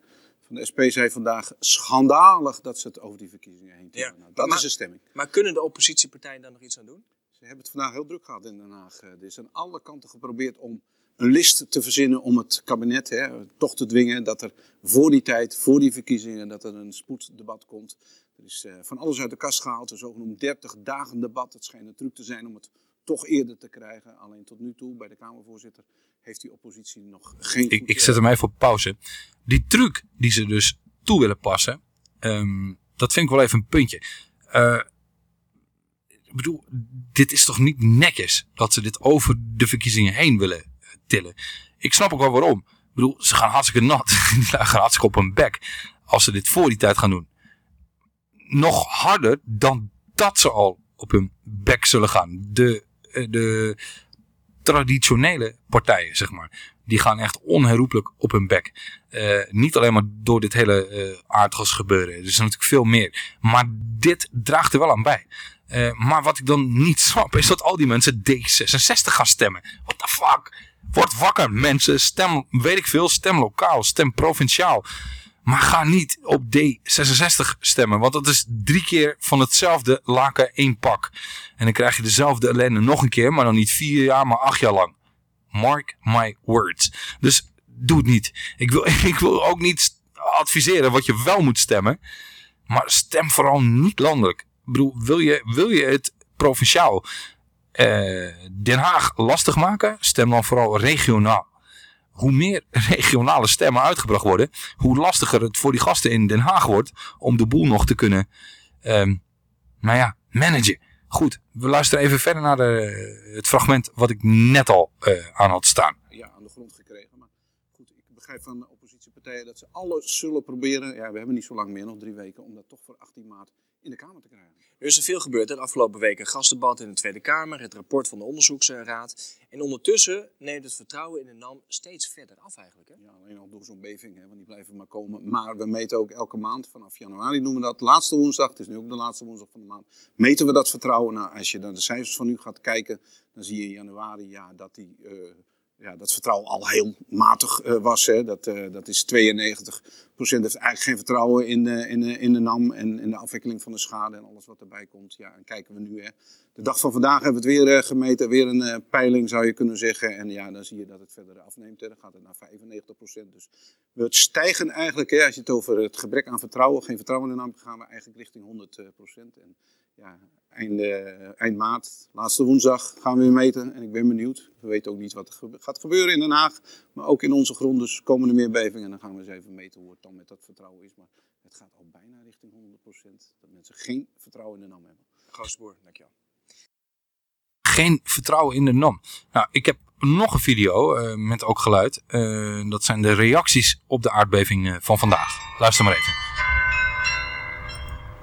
Van de SP zei vandaag schandalig dat ze het over die verkiezingen heen tillen. Nou, dat maar- is de stemming. Maar kunnen de oppositiepartijen daar nog iets aan doen? Ze hebben het vandaag heel druk gehad in Den Haag. Eh, Er is aan alle kanten geprobeerd om een list te verzinnen om het kabinet hè, toch te dwingen dat er voor die tijd, voor die verkiezingen, dat er een spoeddebat komt. Er is eh, van alles uit de kast gehaald, een zogenoemd 30 dagen debat. Het schijnt een truc te zijn om het toch eerder te krijgen. Alleen tot nu toe, bij de Kamervoorzitter, heeft die oppositie nog geen... Ik, ik zet hem even op pauze. Die truc die ze dus toe willen passen, ehm, dat vind ik wel even een puntje. Eh, ik bedoel, dit is toch niet netjes dat ze dit over de verkiezingen heen willen tillen. Ik snap ook wel waarom. Ik bedoel, ze gaan hartstikke nat. Die gaan hartstikke op hun bek als ze dit voor die tijd gaan doen. Nog harder dan dat ze al op hun bek zullen gaan. De, eh, de traditionele partijen, zeg maar. Die gaan echt onherroepelijk op hun bek. Eh, niet alleen maar door dit hele eh aardgasgebeuren. Er is natuurlijk veel meer. Maar dit draagt er wel aan bij. Eh, maar wat ik dan niet snap is dat al die mensen D66 gaan stemmen. What the fuck? Word wakker mensen. Stem, weet ik veel, stem lokaal, stem provinciaal. Maar ga niet op D66 stemmen. Want dat is drie keer van hetzelfde laken één pak. En dan krijg je dezelfde ellende nog een keer. Maar dan niet vier jaar, maar acht jaar lang. Mark my words. Dus doe het niet. Ik wil, ik wil ook niet adviseren wat je wel moet stemmen. Maar stem vooral niet landelijk. Bedoel, wil je, wil je het provinciaal eh, Den Haag lastig maken? Stem dan vooral regionaal. Hoe meer regionale stemmen uitgebracht worden, hoe lastiger het voor die gasten in Den Haag wordt om de boel nog te kunnen, ehm, nou ja, managen. Goed, we luisteren even verder naar de, het fragment wat ik net al eh, aan had staan. ja, aan de grond gekregen. Maar goed, ik begrijp van de oppositiepartijen dat ze alles zullen proberen. Ja, we hebben niet zo lang meer, nog drie weken, om dat toch voor 18 maart in de Kamer te krijgen. Er is er veel gebeurd hè, de afgelopen weken. Een gastdebat in de Tweede Kamer, het rapport van de onderzoeksraad. En ondertussen neemt het vertrouwen in de NAM steeds verder af eigenlijk. Hè? Ja, alleen al door zo'n beving, hè, want die blijven maar komen. Maar we meten ook elke maand, vanaf januari noemen we dat, laatste woensdag, het is nu ook de laatste woensdag van de maand, meten we dat vertrouwen. Nou, als je naar de cijfers van nu gaat kijken, dan zie je in januari ja, dat die eh, ja, dat vertrouwen al heel matig eh, was. Hè. Dat, eh, dat is 92 procent heeft eigenlijk geen vertrouwen in, de in, in de NAM en in de afwikkeling van de schade en alles wat erbij komt. Ja, en kijken we nu. Hè. De dag van vandaag hebben we het weer eh, gemeten, weer een eh, peiling zou je kunnen zeggen. En ja, dan zie je dat het verder afneemt. Hè. Dan gaat het naar 95 procent. Dus we stijgen eigenlijk, hè, als je het over het gebrek aan vertrouwen, geen vertrouwen in de NAM, gaan we eigenlijk richting 100 procent. En ja, eind, eh, eind maart, laatste woensdag, gaan we weer meten. En ik ben benieuwd. We weten ook niet wat er gaat gebeuren in Den Haag. Maar ook in onze grond. Dus komen er meer bevingen. En dan gaan we eens even meten hoe het dan met dat vertrouwen is. Maar het gaat al bijna richting 100% Dat mensen geen vertrouwen in de NAM hebben. Goosboer, dankjewel. geen vertrouwen in de NAM. Nou, ik heb nog een video eh, met ook geluid. Eh, dat zijn de reacties op de aardbeving eh, van vandaag. Luister maar even.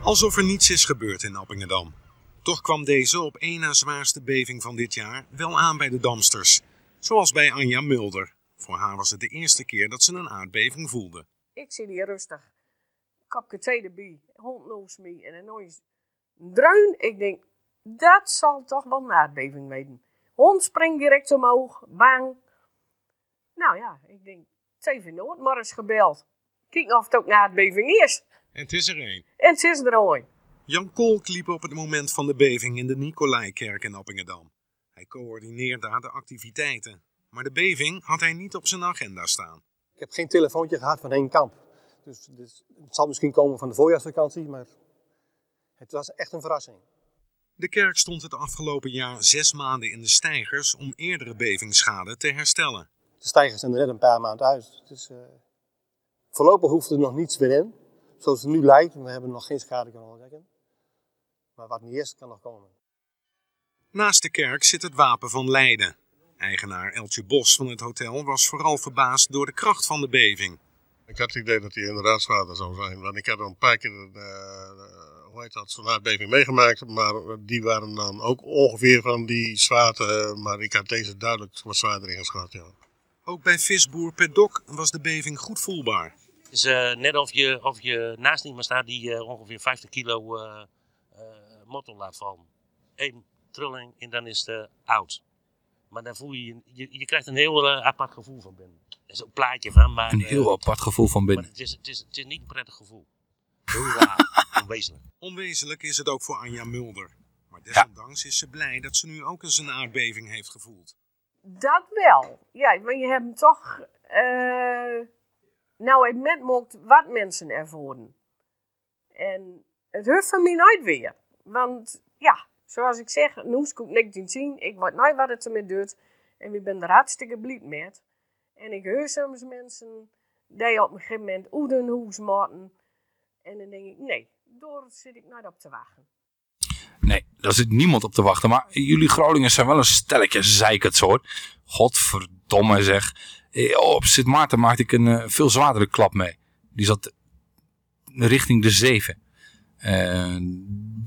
Alsof er niets is gebeurd in Appingedam. Toch kwam deze op één na zwaarste beving van dit jaar wel aan bij de Damsters. Zoals bij Anja Mulder. Voor haar was het de eerste keer dat ze een aardbeving voelde. Ik zit hier rustig. Kopje thee erbij. Hond noos me. En dan is dreun. Ik denk, dat zal toch wel een aardbeving weten. Hond springt direct omhoog. Bang. Nou ja, ik denk, TV Noordmars gebeld. Kijk of het ook een aardbeving is. En het is er één. En het is er ooit. Jan Kolk liep op het moment van de beving in de Nicolaikerk in Appingedam. Hij coördineert daar de activiteiten. Maar de beving had hij niet op zijn agenda staan. Ik heb geen telefoontje gehad van één kamp. Dus, dus het zal misschien komen van de voorjaarsvakantie, maar het was echt een verrassing. De kerk stond het afgelopen jaar zes maanden in de stijgers om eerdere bevingsschade te herstellen. De stijgers zijn er net een paar maanden uit. Dus eh, voorlopig hoeft er nog niets meer in. Zoals het nu lijkt, we hebben nog geen schade kunnen ontdekken. Maar wat niet is, kan nog komen. Naast de kerk zit het wapen van Leiden. Eigenaar Eltje Bos van het hotel was vooral verbaasd door de kracht van de beving. Ik had het idee dat hij inderdaad zwaarder zou zijn. Want ik had al een paar keer een, eh, hoe heet dat, zo'n aardbeving meegemaakt. Maar die waren dan ook ongeveer van die zwaarte. eh, Maar ik had deze duidelijk wat zwaarder ingeschat, ja. Ook bij visboer Pedok was de beving goed voelbaar. Het is eh, net of je, of je naast iemand staat die eh, ongeveer 50 kilo eh eh, motto laat vallen. Eén trilling en dan is het oud. Maar dan voel je, je, je, krijgt een heel apart gevoel van binnen. Er is ook een plaatje van, maar, Een heel apart gevoel van maar binnen. het, is, het, is, het is niet een prettig gevoel. Heel raar, onwezenlijk. Onwezenlijk is het ook voor Anja Mulder. Maar desondanks is ze blij dat ze nu ook eens een aardbeving heeft gevoeld. Dat wel. Ja, maar je hebt toch... eh nou, het met mocht wat mensen ervoeren. En het hoeft van mij nooit weer. Want ja, zoals ik zeg, nu ik ook niks in zien. Ik weet nooit wat het ermee doet. En we ben er hartstikke blij met. En ik hoor soms mensen die op een gegeven moment hun huis moeten. En dan denk ik, nee, daar zit ik nooit op te wachten. Daar zit niemand op te wachten. Maar jullie Groningers zijn wel een stelletje zeikerts hoor. Godverdomme zeg. Eh, Op Sint Maarten maakte ik een eh, veel zwaardere klap mee. Die zat richting de 7.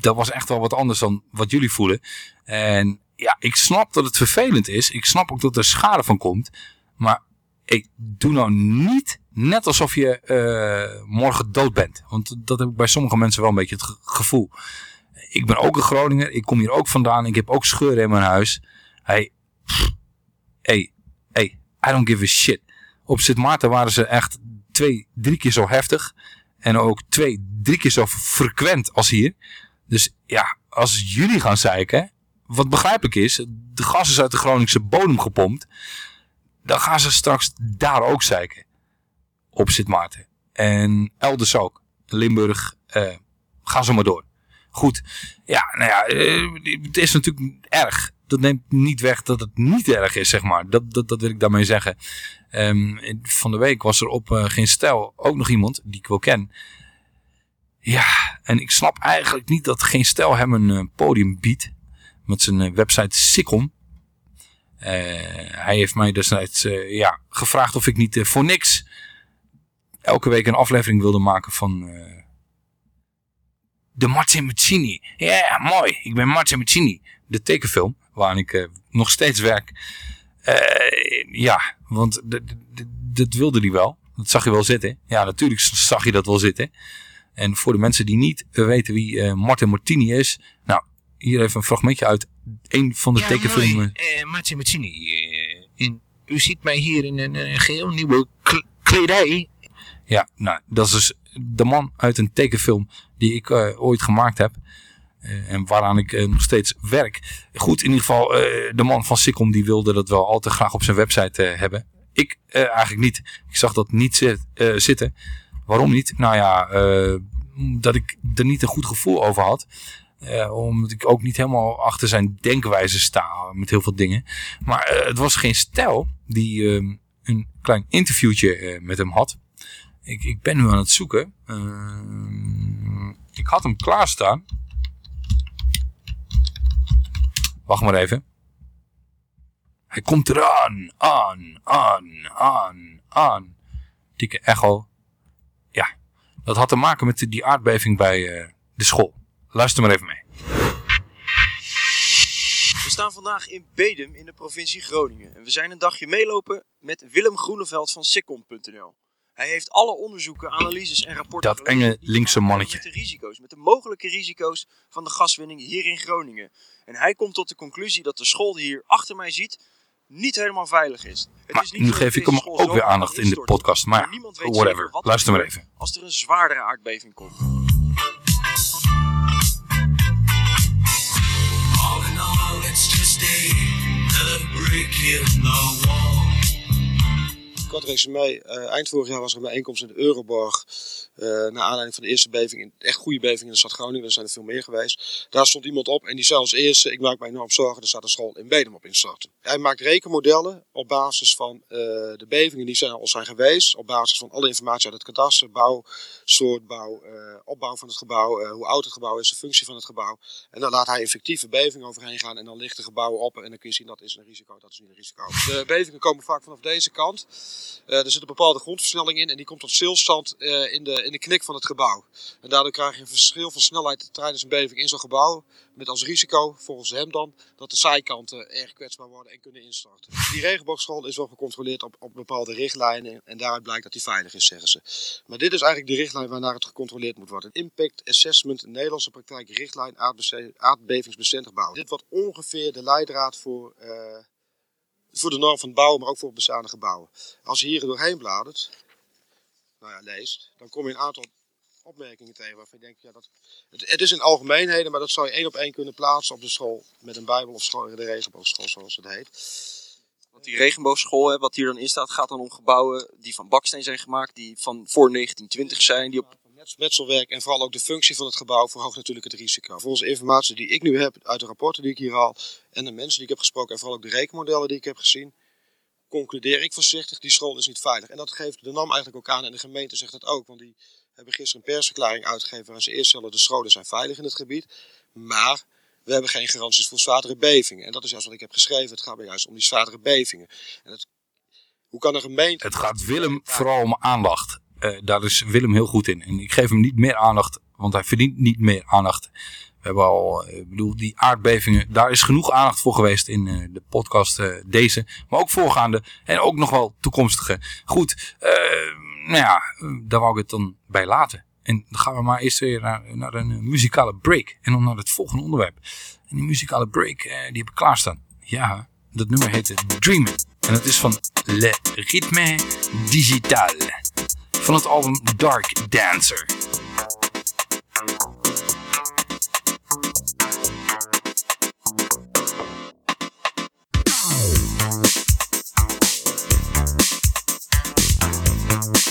dat was echt wel wat anders dan wat jullie voelen. En ja, ik snap dat het vervelend is. Ik snap ook dat er schade van komt. Maar ik doe nou niet net alsof je eh, morgen dood bent. Want dat heb ik bij sommige mensen wel een beetje het ge- gevoel. Ik ben ook een Groninger. Ik kom hier ook vandaan. Ik heb ook scheuren in mijn huis. Hey, hey, hey, I don't give a shit. Op Sint Maarten waren ze echt twee, drie keer zo heftig. En ook twee, drie keer zo frequent als hier. Dus ja, als jullie gaan zeiken, wat begrijpelijk is, de gas is uit de Groningse bodem gepompt. Dan gaan ze straks daar ook zeiken. Op Sint Maarten. En elders ook. Limburg, eh, gaan ze maar door. Goed, ja, nou ja, eh, het is natuurlijk erg. Dat neemt niet weg dat het niet erg is, zeg maar. Dat, dat, dat wil ik daarmee zeggen. Ehm, van de week was er op eh, Geen Stijl ook nog iemand die ik wel ken. Ja, en ik snap eigenlijk niet dat Geen Stijl hem een eh, podium biedt. Met zijn website Sikkom. Hij heeft mij destijds ja, gevraagd of ik niet voor niks elke week een aflevering wilde maken van de Martin Mancini. Ja, mooi. Ik ben Martin Mancini. De tekenfilm, waar ik eh, nog steeds werk. Eh, ja, want dat wilde hij wel. Dat zag je wel zitten. Ja, natuurlijk zag je dat wel zitten. En voor de mensen die niet weten wie eh, Martin Martini is. Nou, hier even een fragmentje uit een van de Ja, tekenfilmen. Martin Mancini. eh, in u ziet mij hier in een, een geheel nieuwe kl- kledij. Ja, nou, dat is dus de man uit een tekenfilm die ik eh, ooit gemaakt heb. Eh, en waaraan ik eh, nog steeds werk. Goed, in ieder geval, de man van Sikkom die wilde dat wel altijd graag op zijn website hebben. Ik eigenlijk niet. Ik zag dat niet zit, zitten. Waarom niet? Nou ja, dat ik er niet een goed gevoel over had. Eh, omdat ik ook niet helemaal achter zijn denkwijze sta met heel veel dingen. Maar het was geen stijl die eh, een klein interviewtje met hem had. Ik, ik ben nu aan het zoeken. Ik had hem klaarstaan. Wacht maar even. Hij komt eraan. Aan, aan, aan, aan. Dikke echo. Ja, dat had te maken met die aardbeving bij eh, de school. Luister maar even mee. We staan vandaag in Bedum in de provincie Groningen. En we zijn een dagje meelopen met Willem Groeneveld van Sikkom.nl. Hij heeft alle onderzoeken, analyses en rapporten Dat enge linkse mannetje. met de risico's, met de mogelijke risico's van de gaswinning hier in Groningen. En hij komt tot de conclusie dat de school die hier achter mij ziet niet helemaal veilig is. Het Maar is niet nu geef ik hem ook weer aandacht in de podcast. Maar niemand ja, weet whatever. wat er Luister maar even. Als er een zwaardere aardbeving komt. All in all, it's just another brick in the wall. Kort resume, eh, eind vorig jaar was er een bijeenkomst in de Euroborg. Eh naar aanleiding van de eerste beving, in, echt goede beving in de stad Groningen. Er zijn er veel meer geweest. Daar stond iemand op en die zei als eerste, ik maak mij enorm zorgen, er staat een school in Bedum op instorten. Hij maakt rekenmodellen op basis van eh, de bevingen die zijn al zijn geweest. Op basis van alle informatie uit het kadaster, bouw, soort bouw, eh, opbouw van het gebouw, hoe oud het gebouw is, de functie van het gebouw. En dan laat hij een fictieve beving overheen gaan en dan ligt de gebouwen op en dan kun je zien dat is een risico, dat is niet een risico. De bevingen komen vaak vanaf deze kant. Er zit een bepaalde grondversnelling in en die komt tot stilstand in, de, in de knik van het gebouw. En daardoor krijg je een verschil van snelheid tijdens een beving in zo'n gebouw. Met als risico, volgens hem dan, dat de zijkanten erg kwetsbaar worden en kunnen instorten. Die regenboogschool is wel gecontroleerd op, op bepaalde richtlijnen en daaruit blijkt dat die veilig is, zeggen ze. Maar dit is eigenlijk de richtlijn waarnaar het gecontroleerd moet worden. Impact Assessment, Nederlandse praktijk richtlijn aardbevingsbestendig bouwen. Dit wordt ongeveer de leidraad voor, eh, voor de norm van het bouwen, maar ook voor bestaande gebouwen. Als je hier doorheen bladert, nou ja, leest, dan kom je een aantal opmerkingen tegen waarvan je denkt, ja, dat, het, het is in algemeenheden, maar dat zou je één op één kunnen plaatsen op de school met een bijbel of school, de regenboogschool zoals het heet. Want die regenboogschool, hè, wat hier dan in staat, gaat dan om gebouwen die van baksteen zijn gemaakt, die van voor 1920 zijn, die op metselwerk en vooral ook de functie van het gebouw verhoogt natuurlijk het risico. Volgens de informatie die ik nu heb uit de rapporten die ik hier haal en de mensen die ik heb gesproken en vooral ook de rekenmodellen die ik heb gezien, concludeer ik voorzichtig, die school is niet veilig. En dat geeft de NAM eigenlijk ook aan en de gemeente zegt dat ook, want die hebben gisteren een persverklaring uitgegeven waarin ze eerst stellen de scholen zijn veilig in het gebied, maar we hebben geen garanties voor zwaardere bevingen. En dat is juist wat ik heb geschreven, het gaat me juist om die zwaardere bevingen. En hoe kan een gemeente... Het gaat Willem vooral om aandacht. Eh, daar is Willem heel goed in. En ik geef hem niet meer aandacht, want hij verdient niet meer aandacht. We hebben al, eh, ik bedoel, die aardbevingen, daar is genoeg aandacht voor geweest in eh, de podcast eh, deze. Maar ook voorgaande en ook nog wel toekomstige. Goed, nou ja, daar wou ik het dan bij laten. En dan gaan we maar eerst weer naar, naar een muzikale break. En dan naar het volgende onderwerp. En die muzikale break, die heb ik klaarstaan. Ja, dat nummer heet Dreamin'. En het is van Le Rythme Digital. Van het album Dark Dancer. Thank you.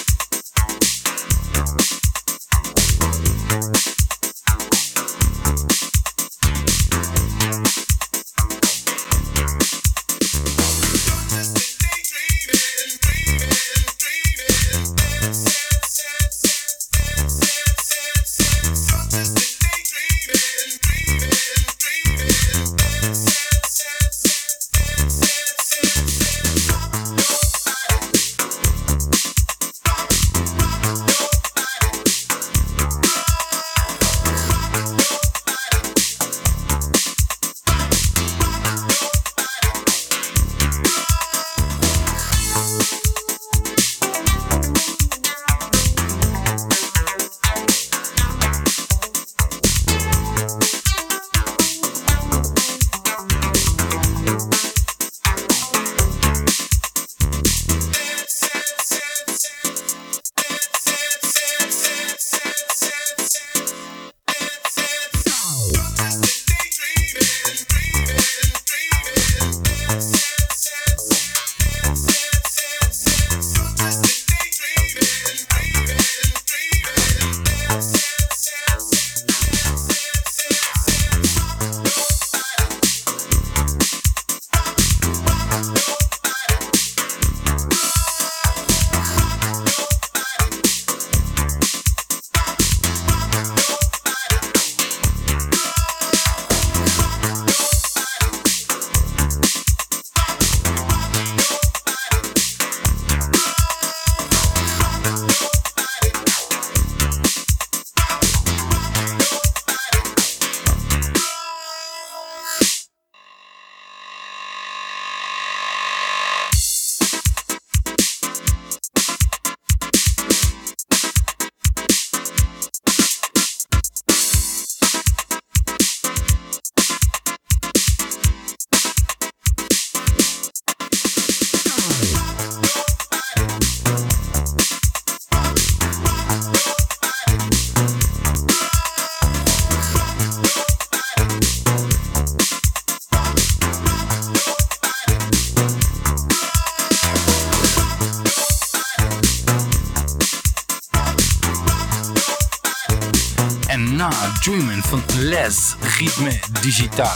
Ritme Digital.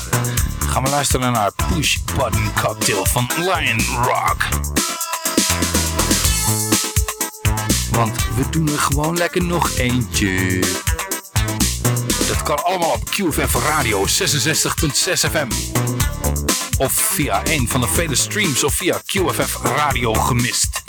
Gaan we luisteren naar Push Button Cocktail van Lion Rock. Want we doen er gewoon lekker nog eentje. Dat kan allemaal op QFF Radio 66.6 FM. Of via een van de vele streams of via QFF Radio gemist.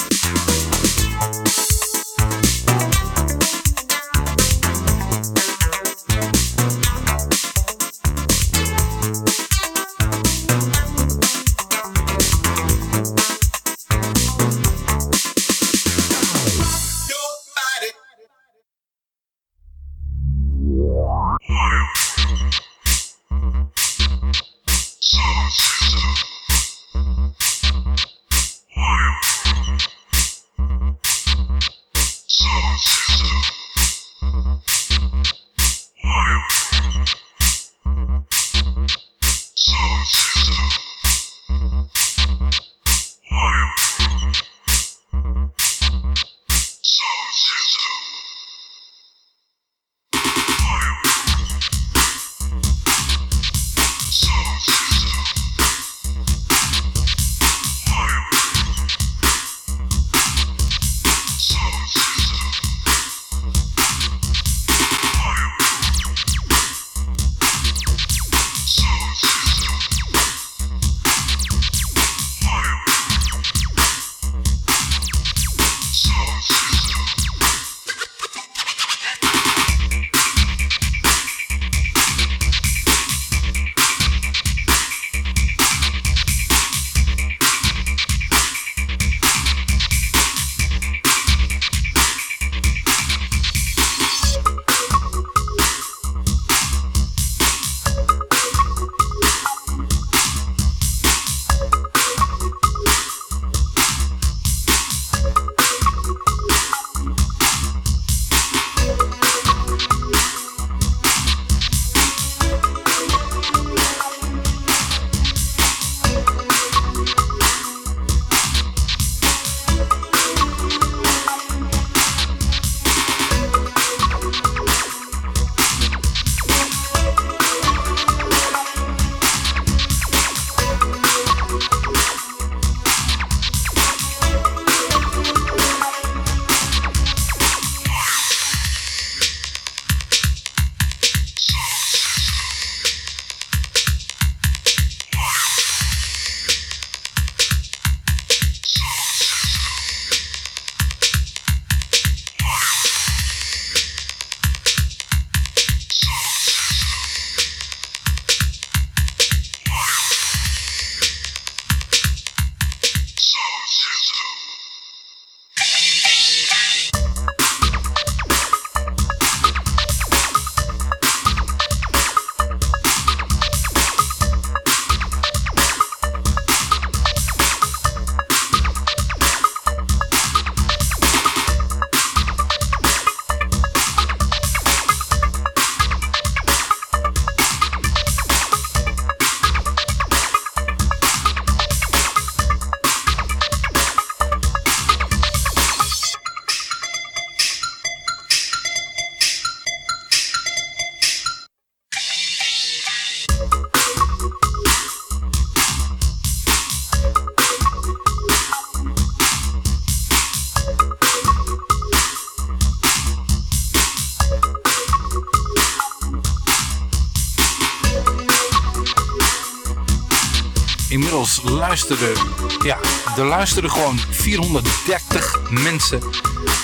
Luisterden, ja, er luisterden gewoon 430 mensen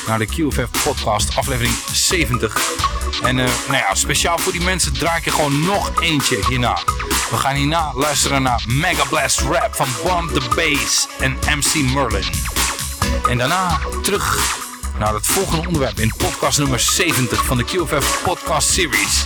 naar de QFF podcast aflevering 70. En uh, nou ja, speciaal voor die mensen draai ik er gewoon nog eentje hierna. We gaan hierna luisteren naar Mega Blast Rap van Bomb the Bass en MC Merlin. En daarna terug naar het volgende onderwerp in podcast nummer 70 van de QFF podcast series.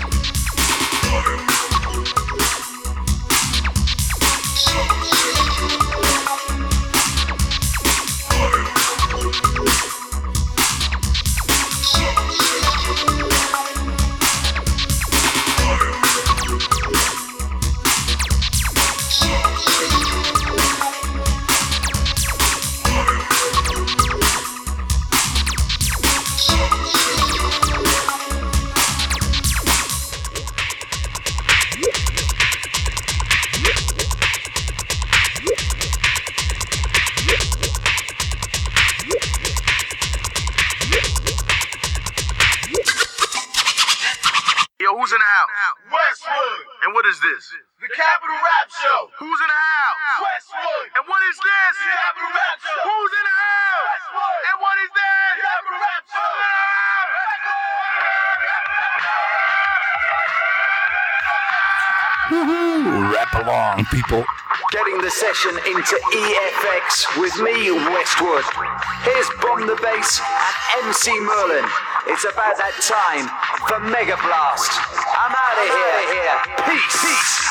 C. Merlin. It's about that time for Mega Blast. I'm out of here. here. Peace. Peace.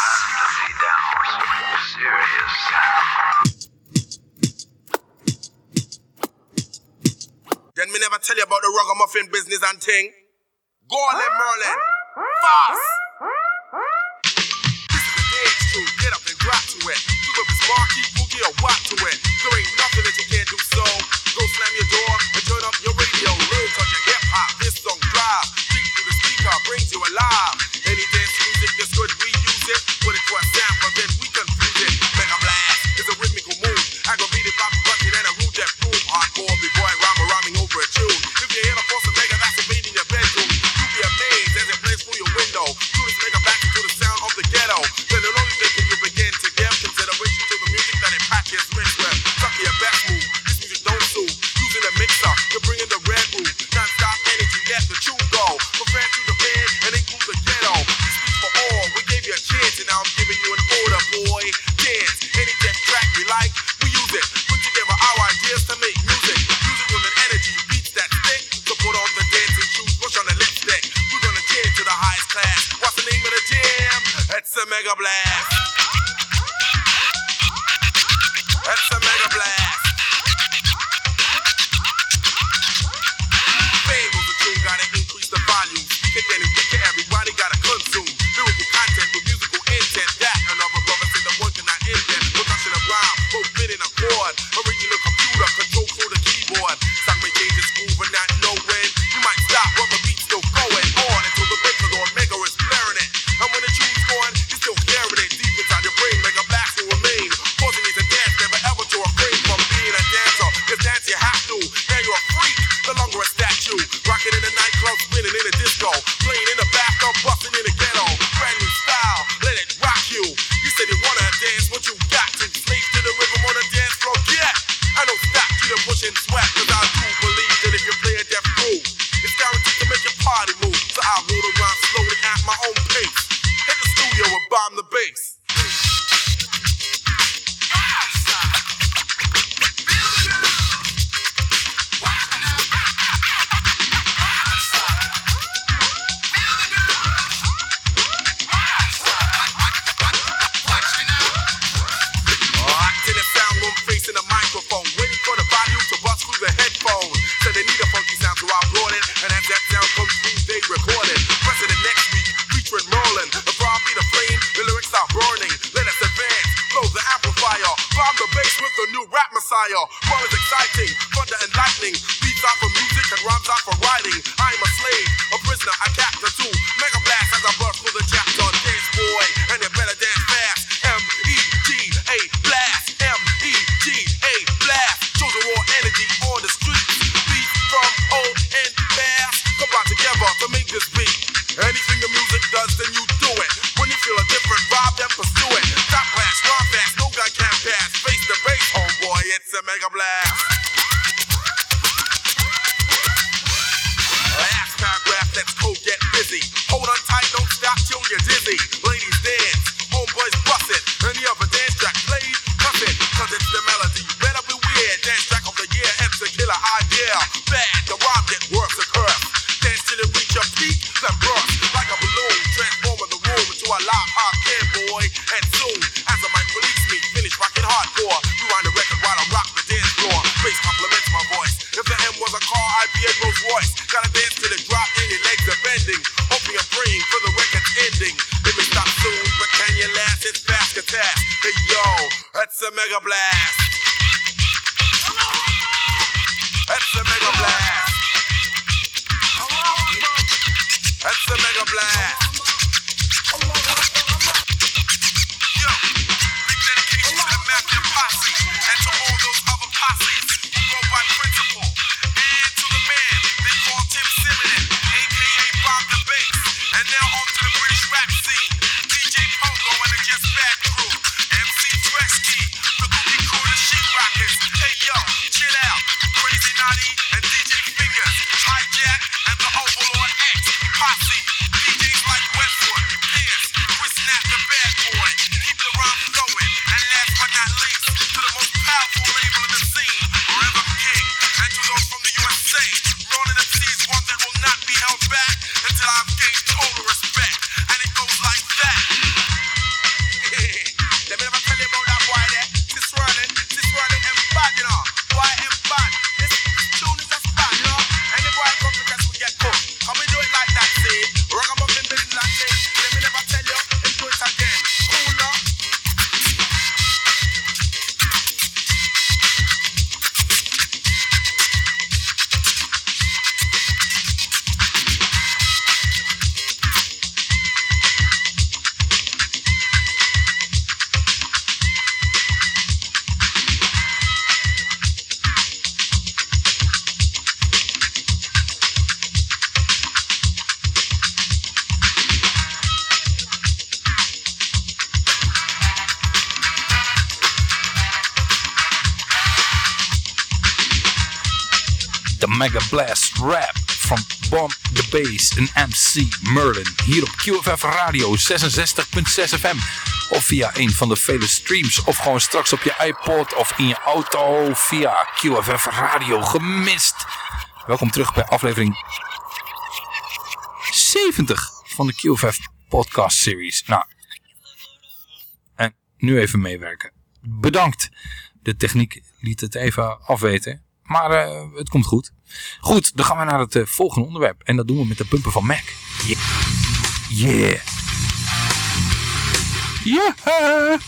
Then me never tell you about the ragamuffin business and thing. Go on then, Merlin. Fast. Get up and to it. Sparky, boogie, or walk to it. There ain't nothing that you can't do so. Go slam your door De Mega Blast Rap van Bomb the Bass en MC Merlin. Hier op QFF Radio 66.6 FM. Of via een van de vele streams. Of gewoon straks op je iPod of in je auto via QFF Radio gemist. Welkom terug bij aflevering 70 van de QFF podcast series. Nou, en nu even meewerken. Bedankt. De techniek liet het even afweten. Maar eh, het komt goed. Goed, dan gaan we naar het eh, volgende onderwerp. En dat doen we met de pumpen van Mac. Yeah. Yeah. Yeah.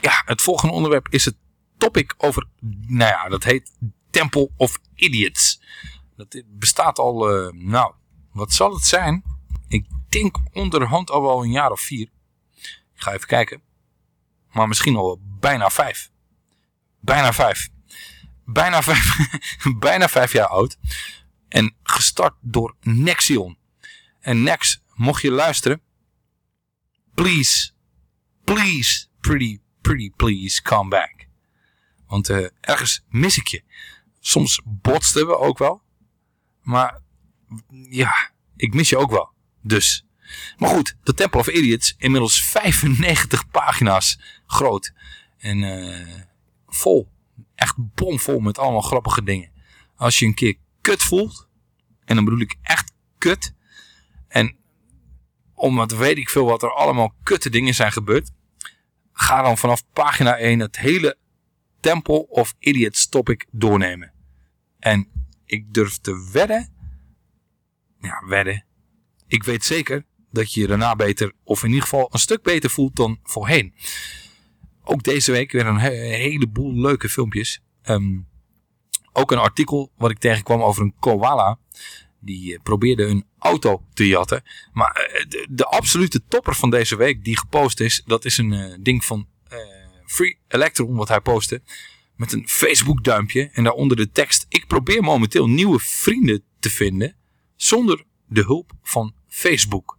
Ja, het volgende onderwerp is het topic over, nou ja, dat heet Temple of Idiots. Dat bestaat al, eh, nou, wat zal het zijn? Ik denk onderhand al wel een jaar of vier. Ik ga even kijken. Maar misschien al bijna vijf. Bijna vijf. Bijna vijf, bijna vijf jaar oud. En gestart door Nexion. En Nex, mocht je luisteren. Please, please, pretty, pretty please come back. Want eh, ergens mis ik je. Soms botsten we ook wel. Maar ja, ik mis je ook wel. Dus. Maar goed, de Temple of Idiots. Inmiddels 95 pagina's groot. En eh, vol. Echt bomvol met allemaal grappige dingen. Als je een keer kut voelt. En dan bedoel ik echt kut. En omdat weet ik veel wat er allemaal kutte dingen zijn gebeurd. Ga dan vanaf pagina 1 het hele Temple of Idiots topic doornemen. En ik durf te wedden. Ja, wedden. Ik weet zeker dat je je daarna beter, of in ieder geval een stuk beter voelt dan voorheen. Ook deze week weer een he heleboel leuke filmpjes. Ehm, ook een artikel wat ik tegenkwam over een koala. Die eh, probeerde een auto te jatten. Maar eh, de, absolute topper van deze week die gepost is. Dat is een uh, ding van Free Electron wat hij postte. Met een Facebook duimpje. En daaronder de tekst. Ik probeer momenteel nieuwe vrienden te vinden. Zonder de hulp van Facebook.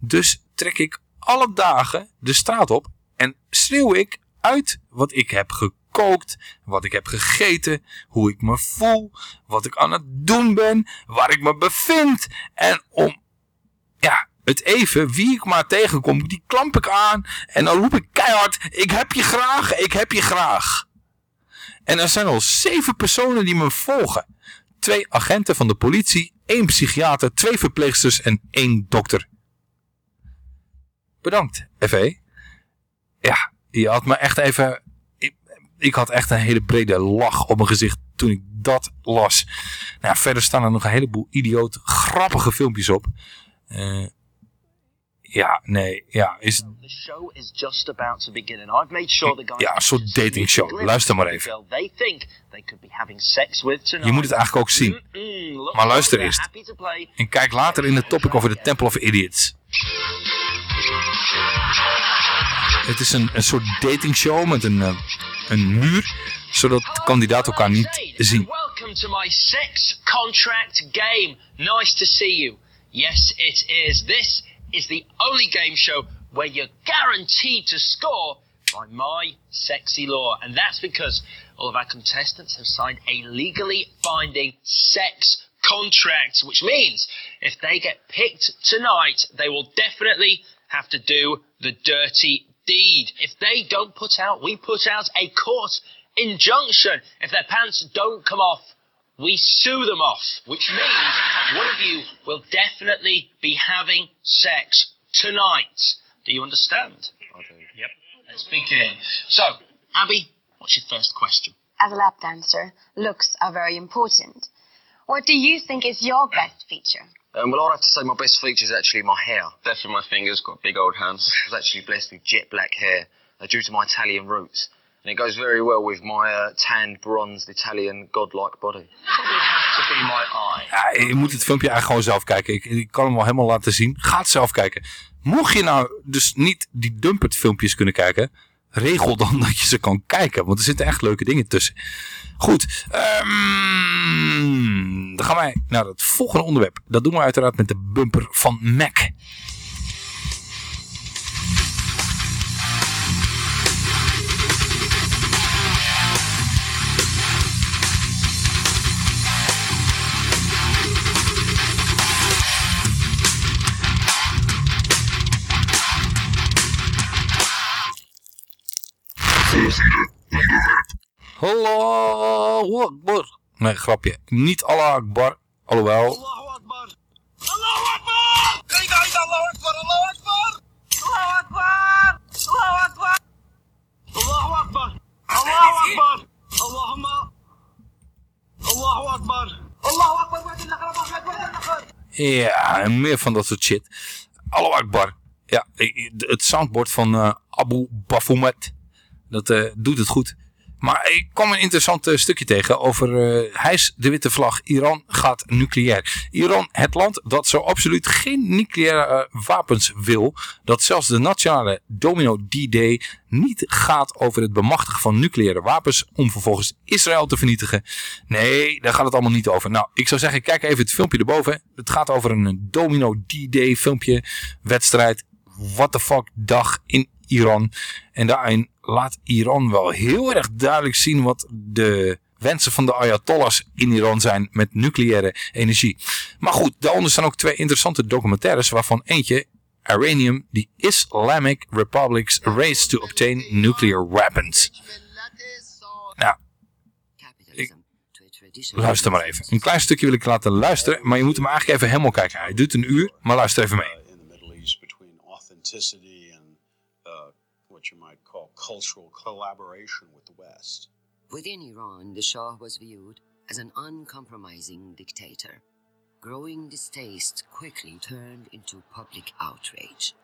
Dus trek ik alle dagen de straat op. En schreeuw ik uit wat ik heb gekookt. Wat ik heb gegeten. Hoe ik me voel. Wat ik aan het doen ben. Waar ik me bevind. En om... Ja, het even, wie ik maar tegenkom, die klamp ik aan. En dan roep ik keihard, ik heb je graag, ik heb je graag. En er zijn al zeven personen die me volgen. Twee agenten van de politie, één psychiater, twee verpleegsters en één dokter. Bedankt, FE. Ja, je had me echt even... Ik, had echt een hele brede lach op mijn gezicht toen ik dat las. Nou, verder staan er nog een heleboel idioot grappige filmpjes op. Uh, ja, nee, ja. Is... The show is just about to begin and I've made sure the guys Ja, een soort dating show. Luister maar even. They think they could be having sex with tonight. Je moet het eigenlijk ook zien. Maar luister eerst. En kijk later in de topic over de Temple of Idiots. Het is een, een soort datingshow met een, eh, een muur, zodat de kandidaten elkaar niet zien. Welcome to my sex contract game. Nice to see you. Yes, it is. This is the only game show where you're guaranteed to score by my sexy law. And that's because all of our contestants have signed a legally binding sex contract, which means if they get picked tonight, they will definitely have to do the dirty deed. If they don't put out, we put out a court injunction. If their pants don't come off, we sue them off, which means one of you will definitely be having sex tonight. Do you understand? I do. Yep. Let's begin. So, Abby, what's your first question? As a lap dancer, looks are very important. What do you think is your best feature? Um, well, I'd have to say my best feature is actually my hair. Definitely my fingers, got big old hands. I was actually blessed with jet black hair uh, due to my Italian roots. And it goes very well with my uh, tanned, bronzed Italian godlike body. To be my eye. Ja, je moet het filmpje eigenlijk gewoon zelf kijken. Ik, ik kan hem wel helemaal laten zien. Ga het zelf kijken. Mocht je nou dus niet die Dumpert filmpjes kunnen kijken, regel dan dat je ze kan kijken. Want er zitten echt leuke dingen tussen. Goed, ehm, dan gaan wij naar het volgende onderwerp. Dat doen we uiteraard met de bumper van Mac. Allahu Akbar. Nee, grapje. Niet Allah Akbar. Alhoewel. Ja, en meer van dat soort shit. Allahu Akbar. Ja, het soundboard van eh, Abu Bafoumet. Dat eh, doet het goed. Maar ik kwam een interessant eh, stukje tegen over uh, hijs de witte vlag. Iran gaat nucleair. Iran, het land dat zo absoluut geen nucleaire wapens wil. Dat zelfs de nationale domino D-Day niet gaat over het bemachtigen van nucleaire wapens. Om vervolgens Israël te vernietigen. Nee, daar gaat het allemaal niet over. Nou, ik zou zeggen, kijk even het filmpje erboven. Het gaat over een domino D-Day filmpje. Wedstrijd. What the fuck dag in Iran. En daarin laat Iran wel heel erg duidelijk zien wat de wensen van de Ayatollahs in Iran zijn met nucleaire energie. Maar goed, daaronder staan ook twee interessante documentaires waarvan eentje Iranium, the Islamic Republic's Race to Obtain Nuclear Weapons. Nou, ik, luister maar even. Een klein stukje wil ik laten luisteren, maar je moet hem eigenlijk even helemaal kijken. Hij duurt een uur, maar luister even mee. Cultural collaboration with the West. Within Iran, the Shah was viewed as an uncompromising dictator. Growing distaste quickly turned into public outrage.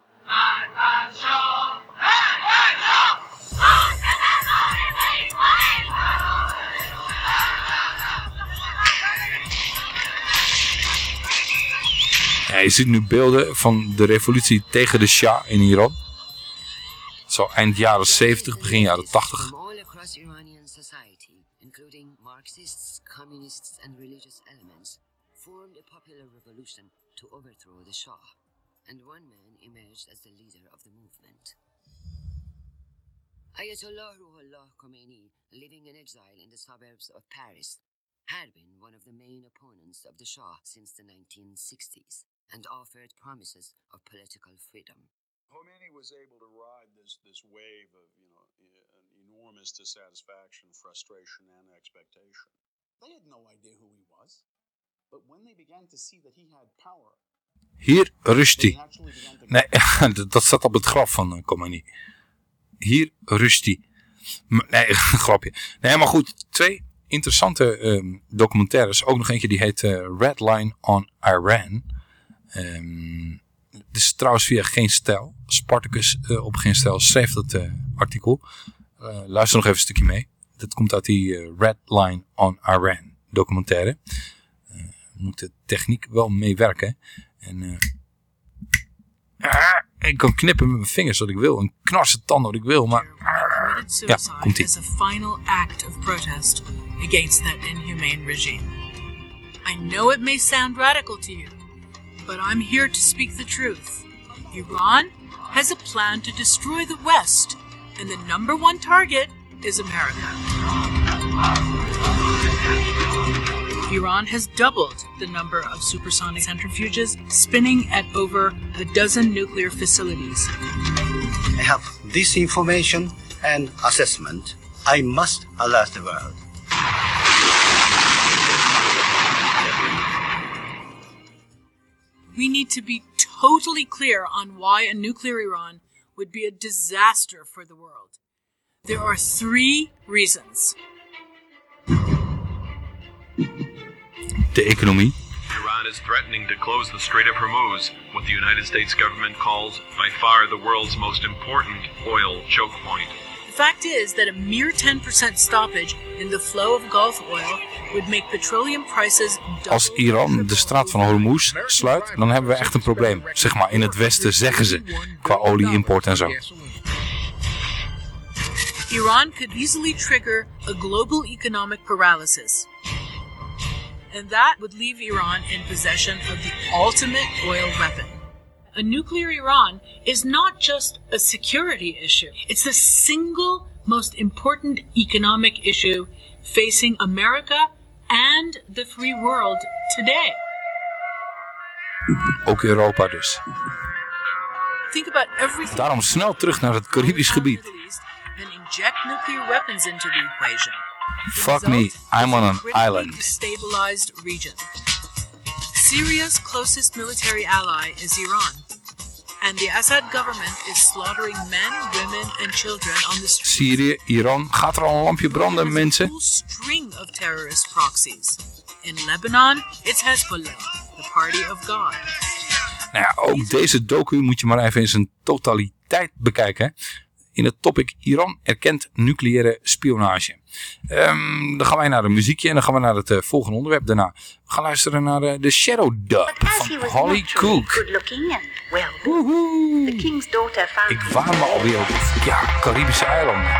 Ja, je ziet nu beelden van de revolutie tegen de Shah in Iran. Zo eind jaren 70, begin jaren 80. All across Iranian society, including Marxists, communists, and religious elements, formed a popular revolution to overthrow the Shah, and one man emerged as the leader of the movement. Ayatollah Ruhollah Khomeini, living in exile in the suburbs of Paris, had been one of the main opponents of the Shah since the 1960s and offered promises of political freedom. Khomeini was able to ride this, this wave of, you know, e- an enormous dissatisfaction, frustration, and expectation. They had no idea who he was. But when they began to see that he had power, Hier rust hij. Nee, dat staat op het graf van uh, Khomeini. Hier rust hij. Nee, grapje. Nee, maar goed. Twee interessante ehm, documentaires. Ook nog eentje die heet eh, Red Line on Iran. Ehm dit is trouwens via Geen Stijl. Spartacus eh, op Geen Stijl schreef dat eh, artikel. Eh, luister nog even een stukje mee. Dat komt uit die Red Line on Iran documentaire. Moet de techniek wel meewerken. En ah, ik kan knippen met mijn vingers wat ik wil. En knarsen tanden wat ik wil. Maar ja, komt ie. as a final act of protest against that inhumane regime. I know it may sound radical to you, but I'm here to speak the truth. Iran has a plan to destroy the West, and the number one target is America. Iran has doubled the number of supersonic centrifuges, spinning at over a dozen nuclear facilities. I have this information and assessment. I must alert the world. We need to be totally clear on why a nuclear Iran would be a disaster for the world. There are three reasons. De economie. Iran is threatening to close the Strait of Hormuz, what the United States government calls by far the world's most important oil choke point. The fact is that a mere 10% stoppage in the flow of Gulf oil would make petroleum prices Als Iran de straat van Hormuz sluit, dan hebben we echt een probleem. Zeg maar in het Westen zeggen ze. Qua olie-import en zo. Iran could easily trigger a global economic paralysis. And that would leave Iran in possession of the ultimate oil weapon. A nuclear Iran is not just a security issue, it's the single most important economic issue facing America and the free world today. Ook Europa dus. Think about everything Daarom snel terug naar het Caribisch gebied. and inject nuclear weapons into the equation. Fuck me, I'm on an island. Stabilized region. Syria's closest military ally is Iran. And the Assad government is slaughtering men, women, and children on the streets. Syrië, Iran. Gaat er al een lampje branden, mensen? string of terrorist proxies. In Lebanon, it's Hezbollah, the party of God. Nou ja, ook deze docu moet je maar even in zijn totaliteit bekijken. In het topic Iran erkent nucleaire spionage. Ehm, dan gaan wij naar een muziekje en dan gaan we naar het eh, volgende onderwerp daarna. We gaan luisteren naar eh, de Shadow Dub van Holly Cook. Good looking and well. The king's daughter found Ik waar me alweer op ja, Caribische eilanden.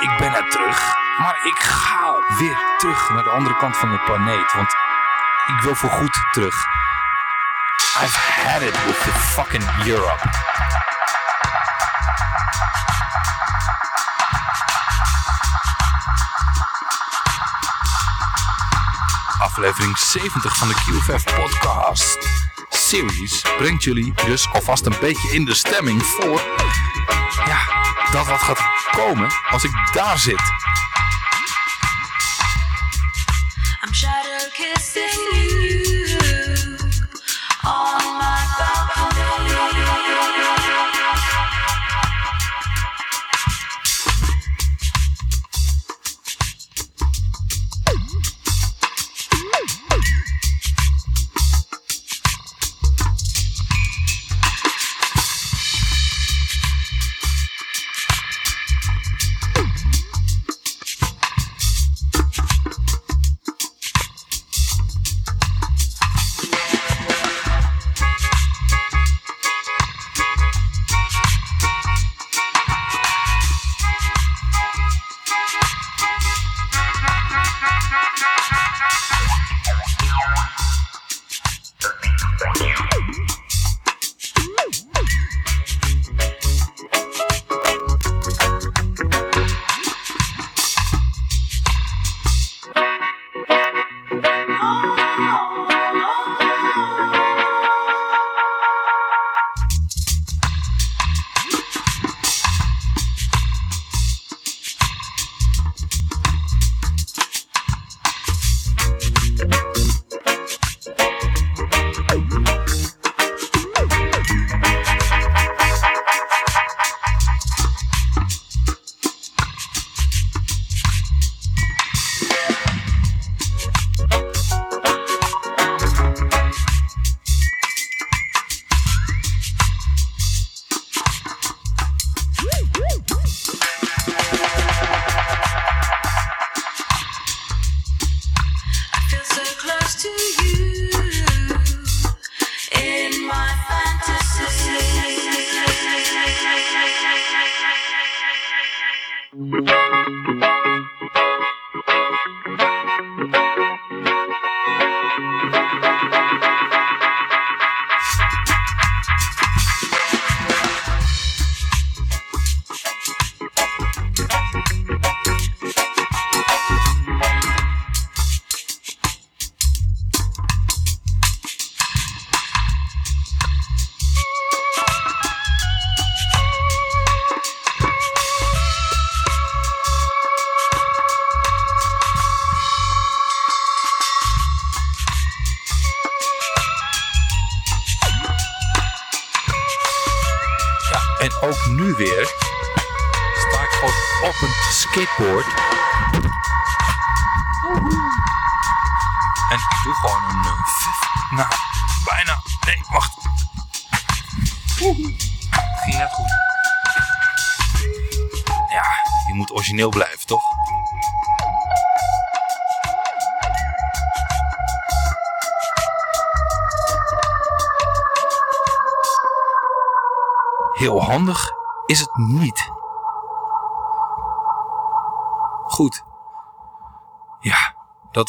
Ik ben er terug, maar ik ga weer terug naar de andere kant van de planeet. Want ik wil voorgoed terug. I've had it with the fucking Europe. Aflevering 70 van de QFF podcast series brengt jullie dus alvast een beetje in de stemming voor ja, dat wat gaat komen als ik daar zit. I'm shadow kissing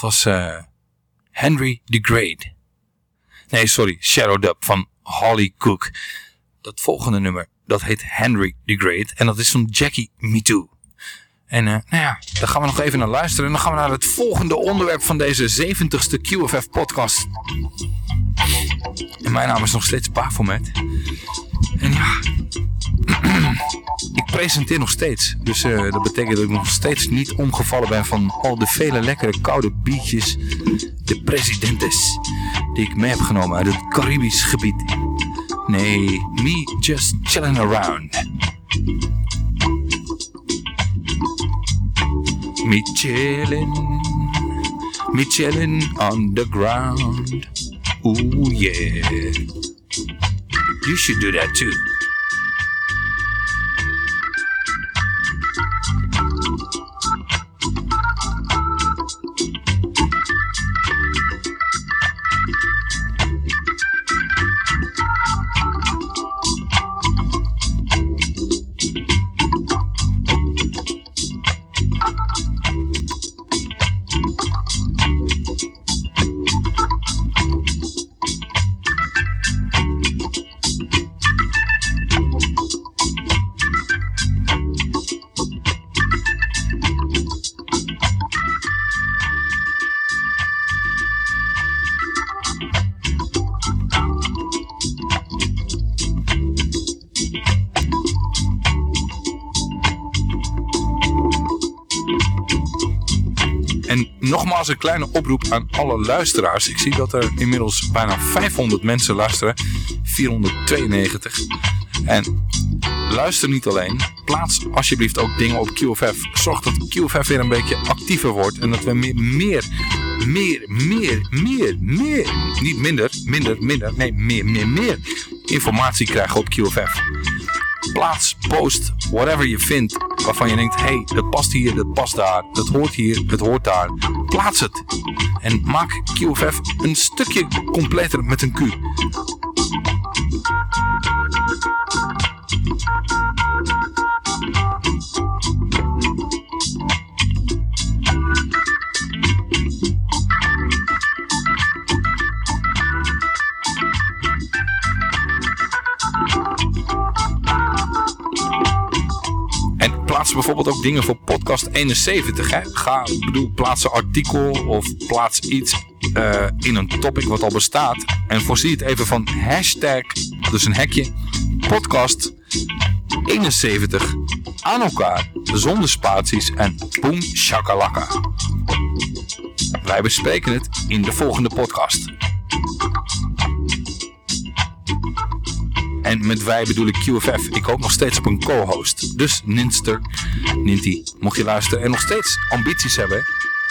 dat was uh, Henry the Great. Nee, sorry, Shadow Dub van Holly Cook. Dat volgende nummer, dat heet Henry the Great. En dat is van Jackie Me Too. En uh, nou ja, daar gaan we nog even naar luisteren. En dan gaan we naar het volgende onderwerp van deze 70ste QFF podcast. En mijn naam is nog steeds Bafomet. En ja, ik presenteer nog steeds. Dus uh, dat betekent dat ik nog steeds niet omgevallen ben van al de vele lekkere koude biertjes. De presidentes. Die ik mee heb genomen uit het Caribisch gebied. Nee, me just chilling around. Me chilling. Me chilling on the ground. Ooh yeah. You should do that too. Nogmaals een kleine oproep aan alle luisteraars. Ik zie dat er inmiddels bijna 500 mensen luisteren. 492. En luister niet alleen. Plaats alsjeblieft ook dingen op QFF. Zorg dat QFF weer een beetje actiever wordt. En dat we meer, meer, meer, meer, meer, meer. Niet minder, minder, minder. Nee, meer, meer, meer informatie krijgen op QFF plaats, post, whatever je vindt waarvan je denkt, hé, hey, dat past hier, dat past daar, dat hoort hier, het hoort daar. Plaats het. En maak QFF een stukje completer met een Q. plaats bijvoorbeeld ook dingen voor podcast 71. Hè? Ga, bedoel, plaats een artikel of plaats iets uh, in een topic wat al bestaat. En voorzie het even van hashtag, dus een hekje, podcast 71 aan elkaar, zonder spaties en boom shakalaka. Wij bespreken het in de volgende podcast. En met wij bedoel ik QFF. Ik hoop nog steeds op een co-host. Dus Ninster, Ninty, mocht je luisteren en nog steeds ambities hebben,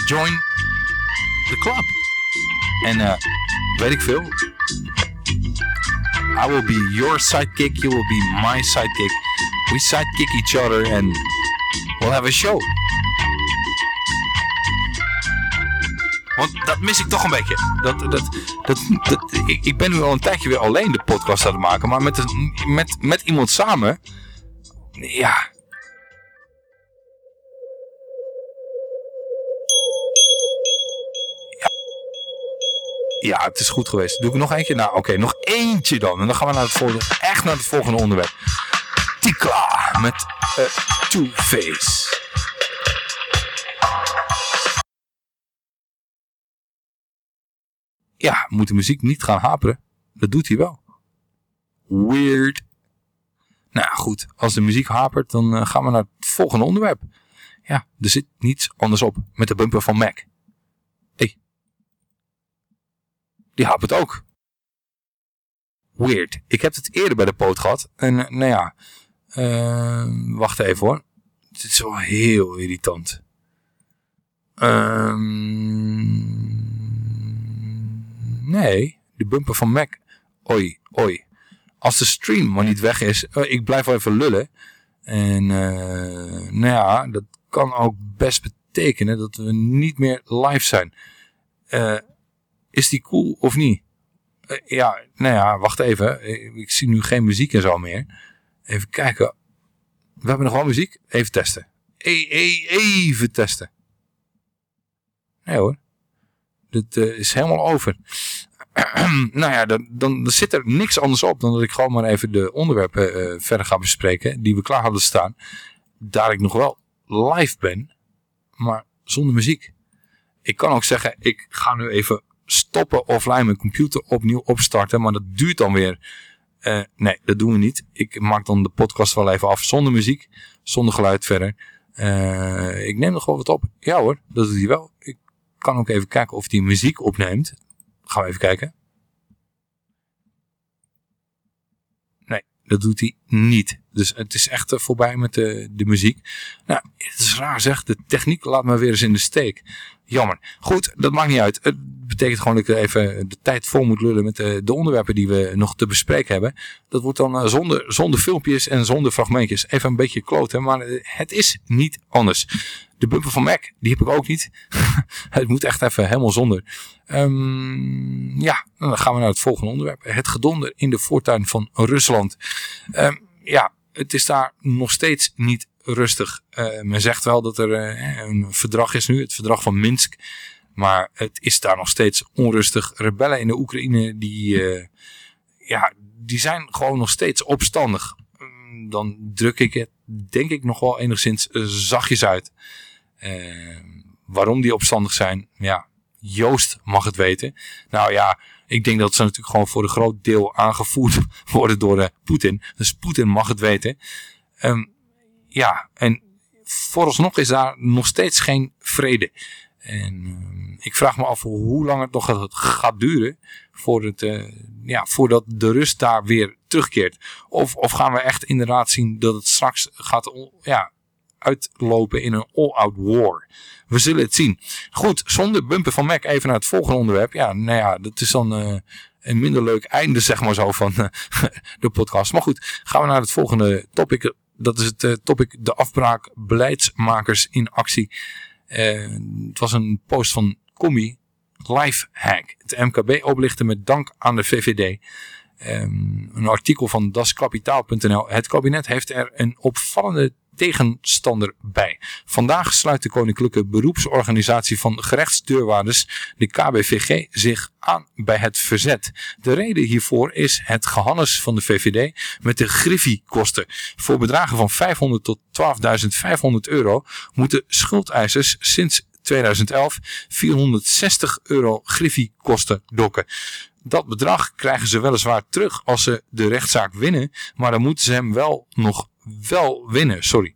join the club. En uh, weet ik veel. I will be your sidekick, you will be my sidekick. We sidekick each other and we'll have a show. Want dat mis ik toch een beetje. Dat, dat, dat, dat, ik, ik ben nu al een tijdje weer alleen de podcast aan het maken. Maar met, met, met iemand samen. Ja. Ja, het is goed geweest. Doe ik nog eentje? Nou, oké, nog eentje dan. En dan gaan we naar het volgende, echt naar het volgende onderwerp. Tikla met uh, Two-Face. Ja, moet de muziek niet gaan haperen. Dat doet hij wel. Weird. Nou goed, als de muziek hapert, dan uh, gaan we naar het volgende onderwerp. Ja, er zit niets anders op met de bumper van Mac. Hey. Die hapert ook. Weird. Ik heb het eerder bij de poot gehad. En uh, nou ja, Eh, wacht even hoor. Dit is wel heel irritant. Ehm, nee, de bumper van Mac. Oi, oi. Als de stream maar niet weg is, eh, ik blijf wel even lullen. En eh, nou ja, dat kan ook best betekenen dat we niet meer live zijn. Eh, is die cool of niet? Ja, nou ja, wacht even. Ik zie nu geen muziek en zo meer. Even kijken. We hebben nog wel muziek. Even testen. Even testen. Nee hoor. Dit is helemaal over. nou ja, dan, dan, zit er niks anders op dan dat ik gewoon maar even de onderwerpen eh, verder ga bespreken. Die we klaar hadden staan. Daar ik nog wel live ben. Maar zonder muziek. Ik kan ook zeggen, ik ga nu even stoppen offline mijn computer opnieuw opstarten. Maar dat duurt dan weer. Eh, nee, dat doen we niet. Ik maak dan de podcast wel even af zonder muziek. Zonder geluid verder. Eh, ik neem nog wel wat op. Ja hoor, dat doet hij wel. Ik kan ook even kijken of hij muziek opneemt. Gaan we even kijken. Nee, dat doet hij niet. Dus het is echt eh, voorbij met de, de muziek. Nou, het is raar zeg. De techniek laat me weer eens in de steek. Jammer. Goed, dat maakt niet uit. Het betekent gewoon dat ik even de tijd vol moet lullen met de, de onderwerpen die we nog te bespreken hebben. Dat wordt dan eh, zonder, zonder filmpjes en zonder fragmentjes. Even een beetje kloten, maar eh, het is niet anders. De bumper van Mac, die heb ik ook niet. het moet echt even helemaal zonder. Ehm, ja, dan gaan we naar het volgende onderwerp. Het gedonder in de voortuin van Rusland. Ehm, ja, het is daar nog steeds niet rustig. Eh, men zegt wel dat er eh, een verdrag is nu, het verdrag van Minsk. Maar het is daar nog steeds onrustig. Rebellen in de Oekraïne, die, eh, ja, die zijn gewoon nog steeds opstandig. Mm, Dan druk ik het, denk ik, nog wel enigszins zachtjes uit. Eh, waarom die opstandig zijn, ja, Joost mag het weten. Nou ja, ik denk dat ze natuurlijk gewoon voor een groot deel aangevoerd worden door eh, Poetin. Dus Poetin mag het weten. Ehm, ja, en vooralsnog is daar nog steeds geen vrede. En ehm, ik vraag me af hoe lang het nog gaat- duren eh, ja, voordat de rust daar weer terugkeert. Of, of gaan we echt inderdaad zien dat het straks gaat ja, uitlopen in een all-out war. We zullen het zien. Goed, zonder bumper van Mac even naar het volgende onderwerp. Ja, nou ja, dat is dan eh, een minder leuk einde zeg maar zo van eh, de podcast. Maar goed, gaan we naar het volgende topic. Dat is het eh, topic de afbraak beleidsmakers in actie. Het was een post van Combi Lifehack. Het MKB oplichten met dank aan de VVD. Ehm, een artikel van daskapitaal.nl. Het kabinet heeft er een opvallende tegenstander bij. Vandaag sluit de Koninklijke Beroepsorganisatie van Gerechtsdeurwaarders, de KBVG, zich aan bij het verzet. De reden hiervoor is het gehannes van de VVD met de griffiekosten. Voor bedragen van 500 tot 12.500 euro moeten schuldeisers sinds 2011 460 euro griffiekosten dokken. Dat bedrag krijgen ze weliswaar terug als ze de rechtszaak winnen, maar dan moeten ze hem wel nog wel winnen, sorry.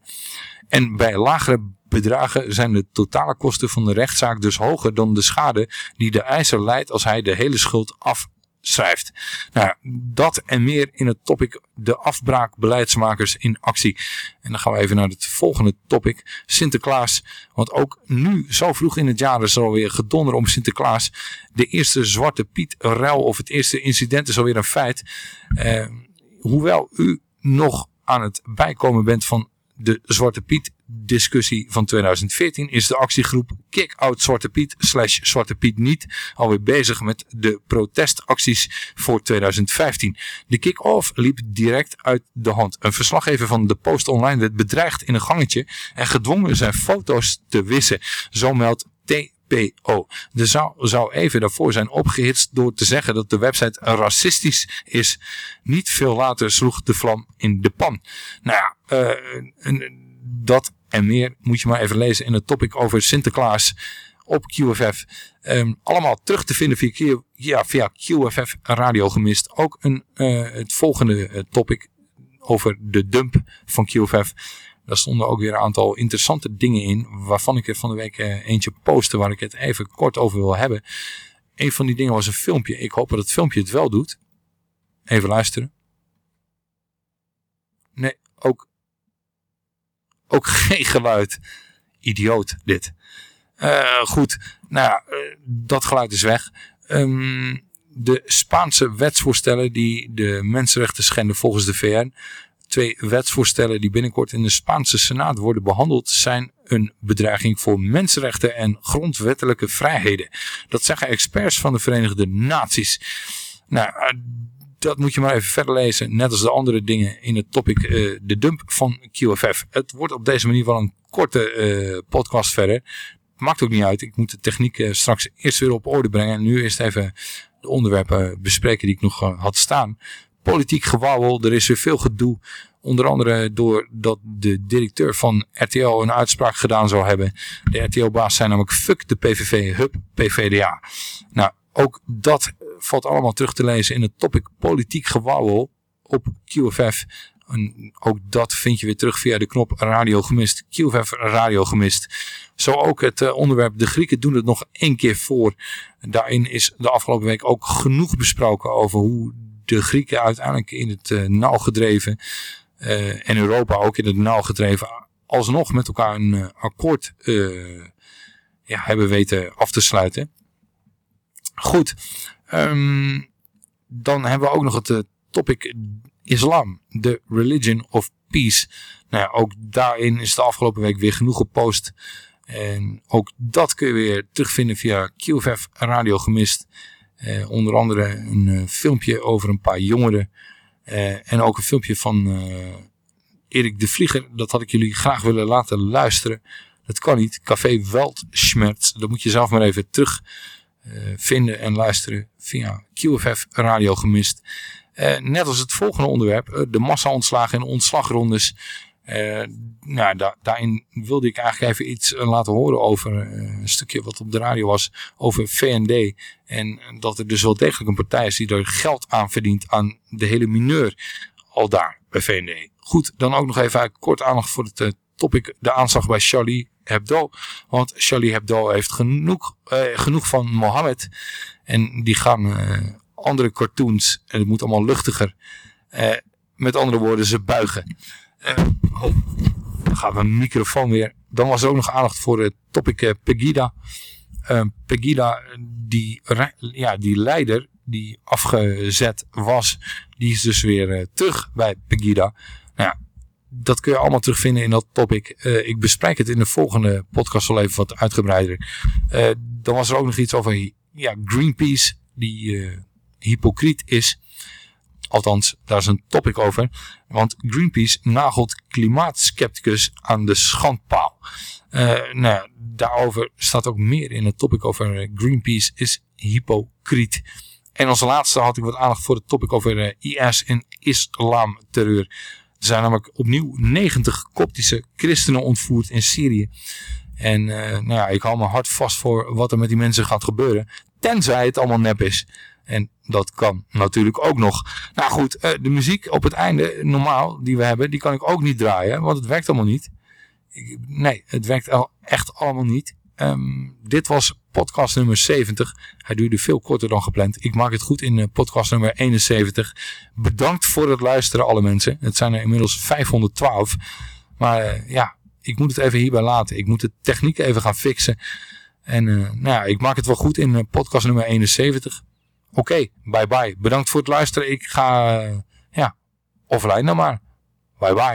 En bij lagere bedragen zijn de totale kosten van de rechtszaak dus hoger dan de schade die de eiser leidt als hij de hele schuld afschrijft. Nou, dat en meer in het topic de afbraak beleidsmakers in actie. En dan gaan we even naar het volgende topic, Sinterklaas. Want ook nu, zo vroeg in het jaar, is er alweer gedonder om Sinterklaas. De eerste Zwarte Piet ruil of het eerste incident is alweer een feit. Eh, hoewel u nog aan het bijkomen bent van de Zwarte Piet discussie van 2014 is de actiegroep Kick Out Zwarte Piet slash Zwarte Piet niet alweer bezig met de protestacties voor 2015. De kick-off liep direct uit de hand. Een verslaggever van de Post Online werd bedreigd in een gangetje en gedwongen zijn foto's te wissen. Zo meldt TPO. De zaal zou even daarvoor zijn opgehitst door te zeggen dat de website racistisch is. Niet veel later sloeg de vlam in de pan. Nou ja, eh, dat en meer moet je maar even lezen in het topic over Sinterklaas op QFF. Ehm, allemaal terug te vinden via, via QFF Radio Gemist. Ook een, eh, het volgende eh, topic over de dump van QFF. Daar stonden ook weer een aantal interessante dingen in. Waarvan ik er van de week eh, eentje postte waar ik het even kort over wil hebben. Een van die dingen was een filmpje. Ik hoop dat het filmpje het wel doet. Even luisteren. Nee, ook, ook geen geluid. Idioot dit. Uh, goed, nou uh, dat geluid is weg. Um, de Spaanse wetsvoorstellen die de mensenrechten schenden volgens de VN. Twee wetsvoorstellen die binnenkort in de Spaanse Senaat worden behandeld zijn een bedreiging voor mensenrechten en grondwettelijke vrijheden. Dat zeggen experts van de Verenigde Naties. Nou, dat moet je maar even verder lezen. Net als de andere dingen in het topic uh, de dump van QFF. Het wordt op deze manier wel een korte uh, podcast verder. Maakt ook niet uit. Ik moet de techniek straks eerst weer op orde brengen. En nu eerst even de onderwerpen bespreken die ik nog had staan. Politiek gewauwel. Er is weer veel gedoe. Onder andere doordat de directeur van RTL een uitspraak gedaan zou hebben. De RTL-baas zei namelijk fuck de PVV, hup PVDA. Nou, ook dat valt allemaal terug te lezen in het topic politiek gewauwel op QFF. En ook dat vind je weer terug via de knop radio gemist. QFF radio gemist. Zo ook het uh, onderwerp de Grieken doen het nog één keer voor. Daarin is de afgelopen week ook genoeg besproken over hoe de Grieken uiteindelijk in het uh, nauw gedreven uh, en Europa ook in het nauw gedreven alsnog met elkaar een akkoord ja, hebben weten af te sluiten. Goed, um, dan hebben we ook nog het topic islam, the religion of peace. Nou ja, ook daarin is de afgelopen week weer genoeg gepost. En ook dat kun je weer terugvinden via QFF Radio Gemist. Uh, onder andere een uh, filmpje over een paar jongeren. Uh, en ook een filmpje van Erik de Vlieger. Dat had ik jullie graag willen laten luisteren. Dat kan niet. Café Weltschmerz. Dat moet je zelf maar even terug uh, vinden en luisteren via QFF Radio Gemist. Net als het volgende onderwerp, de massa-ontslagen en ontslagrondes. Nou, da daarin wilde ik eigenlijk even iets laten horen over een stukje wat op de radio was over VND. En dat er dus wel degelijk een partij is die er geld aan verdient aan de hele mineur al daar bij VND. Goed, dan ook nog even kort aandacht voor het topic de aanslag bij Charlie Hebdo. Want Charlie Hebdo heeft genoeg, genoeg van Mohammed. En die gaan andere cartoons, en het moet allemaal luchtiger. Met andere woorden, ze buigen. Oh, dan gaat mijn microfoon weer. Dan was er ook nog aandacht voor het topic Pegida. Pegida, die, ja, die leider die afgezet was, die is dus weer terug bij Pegida. Nou ja, dat kun je allemaal terugvinden in dat topic. Ik bespreek het in de volgende podcast wel even wat uitgebreider. Dan was er ook nog iets over ja, Greenpeace, die hypocriet is. Althans, daar is een topic over. Want Greenpeace nagelt klimaatskepticus aan de schandpaal. nou, daarover staat ook meer in het topic over Greenpeace is hypocriet. En als laatste had ik wat aandacht voor het topic over IS en islamterreur. Er zijn namelijk opnieuw 90 koptische christenen ontvoerd in Syrië. En uh, nou ja, ik hou me hard vast voor wat er met die mensen gaat gebeuren. Tenzij het allemaal nep is. En dat kan natuurlijk ook nog. Nou goed, uh, de muziek op het einde, normaal, die we hebben, die kan ik ook niet draaien. Want het werkt allemaal niet. Nee, het werkt echt allemaal niet. Um, dit was podcast nummer 70. Hij duurde veel korter dan gepland. Ik maak het goed in uh, podcast nummer 71. Bedankt voor het luisteren alle mensen. Het zijn er inmiddels 512. Maar uh, ja, ik moet het even hierbij laten. Ik moet de techniek even gaan fixen. En nou ja, ik maak het wel goed in podcast nummer 71. Oké, bye bye. Bedankt voor het luisteren. Ik ga, ja, offline dan maar. Bye bye.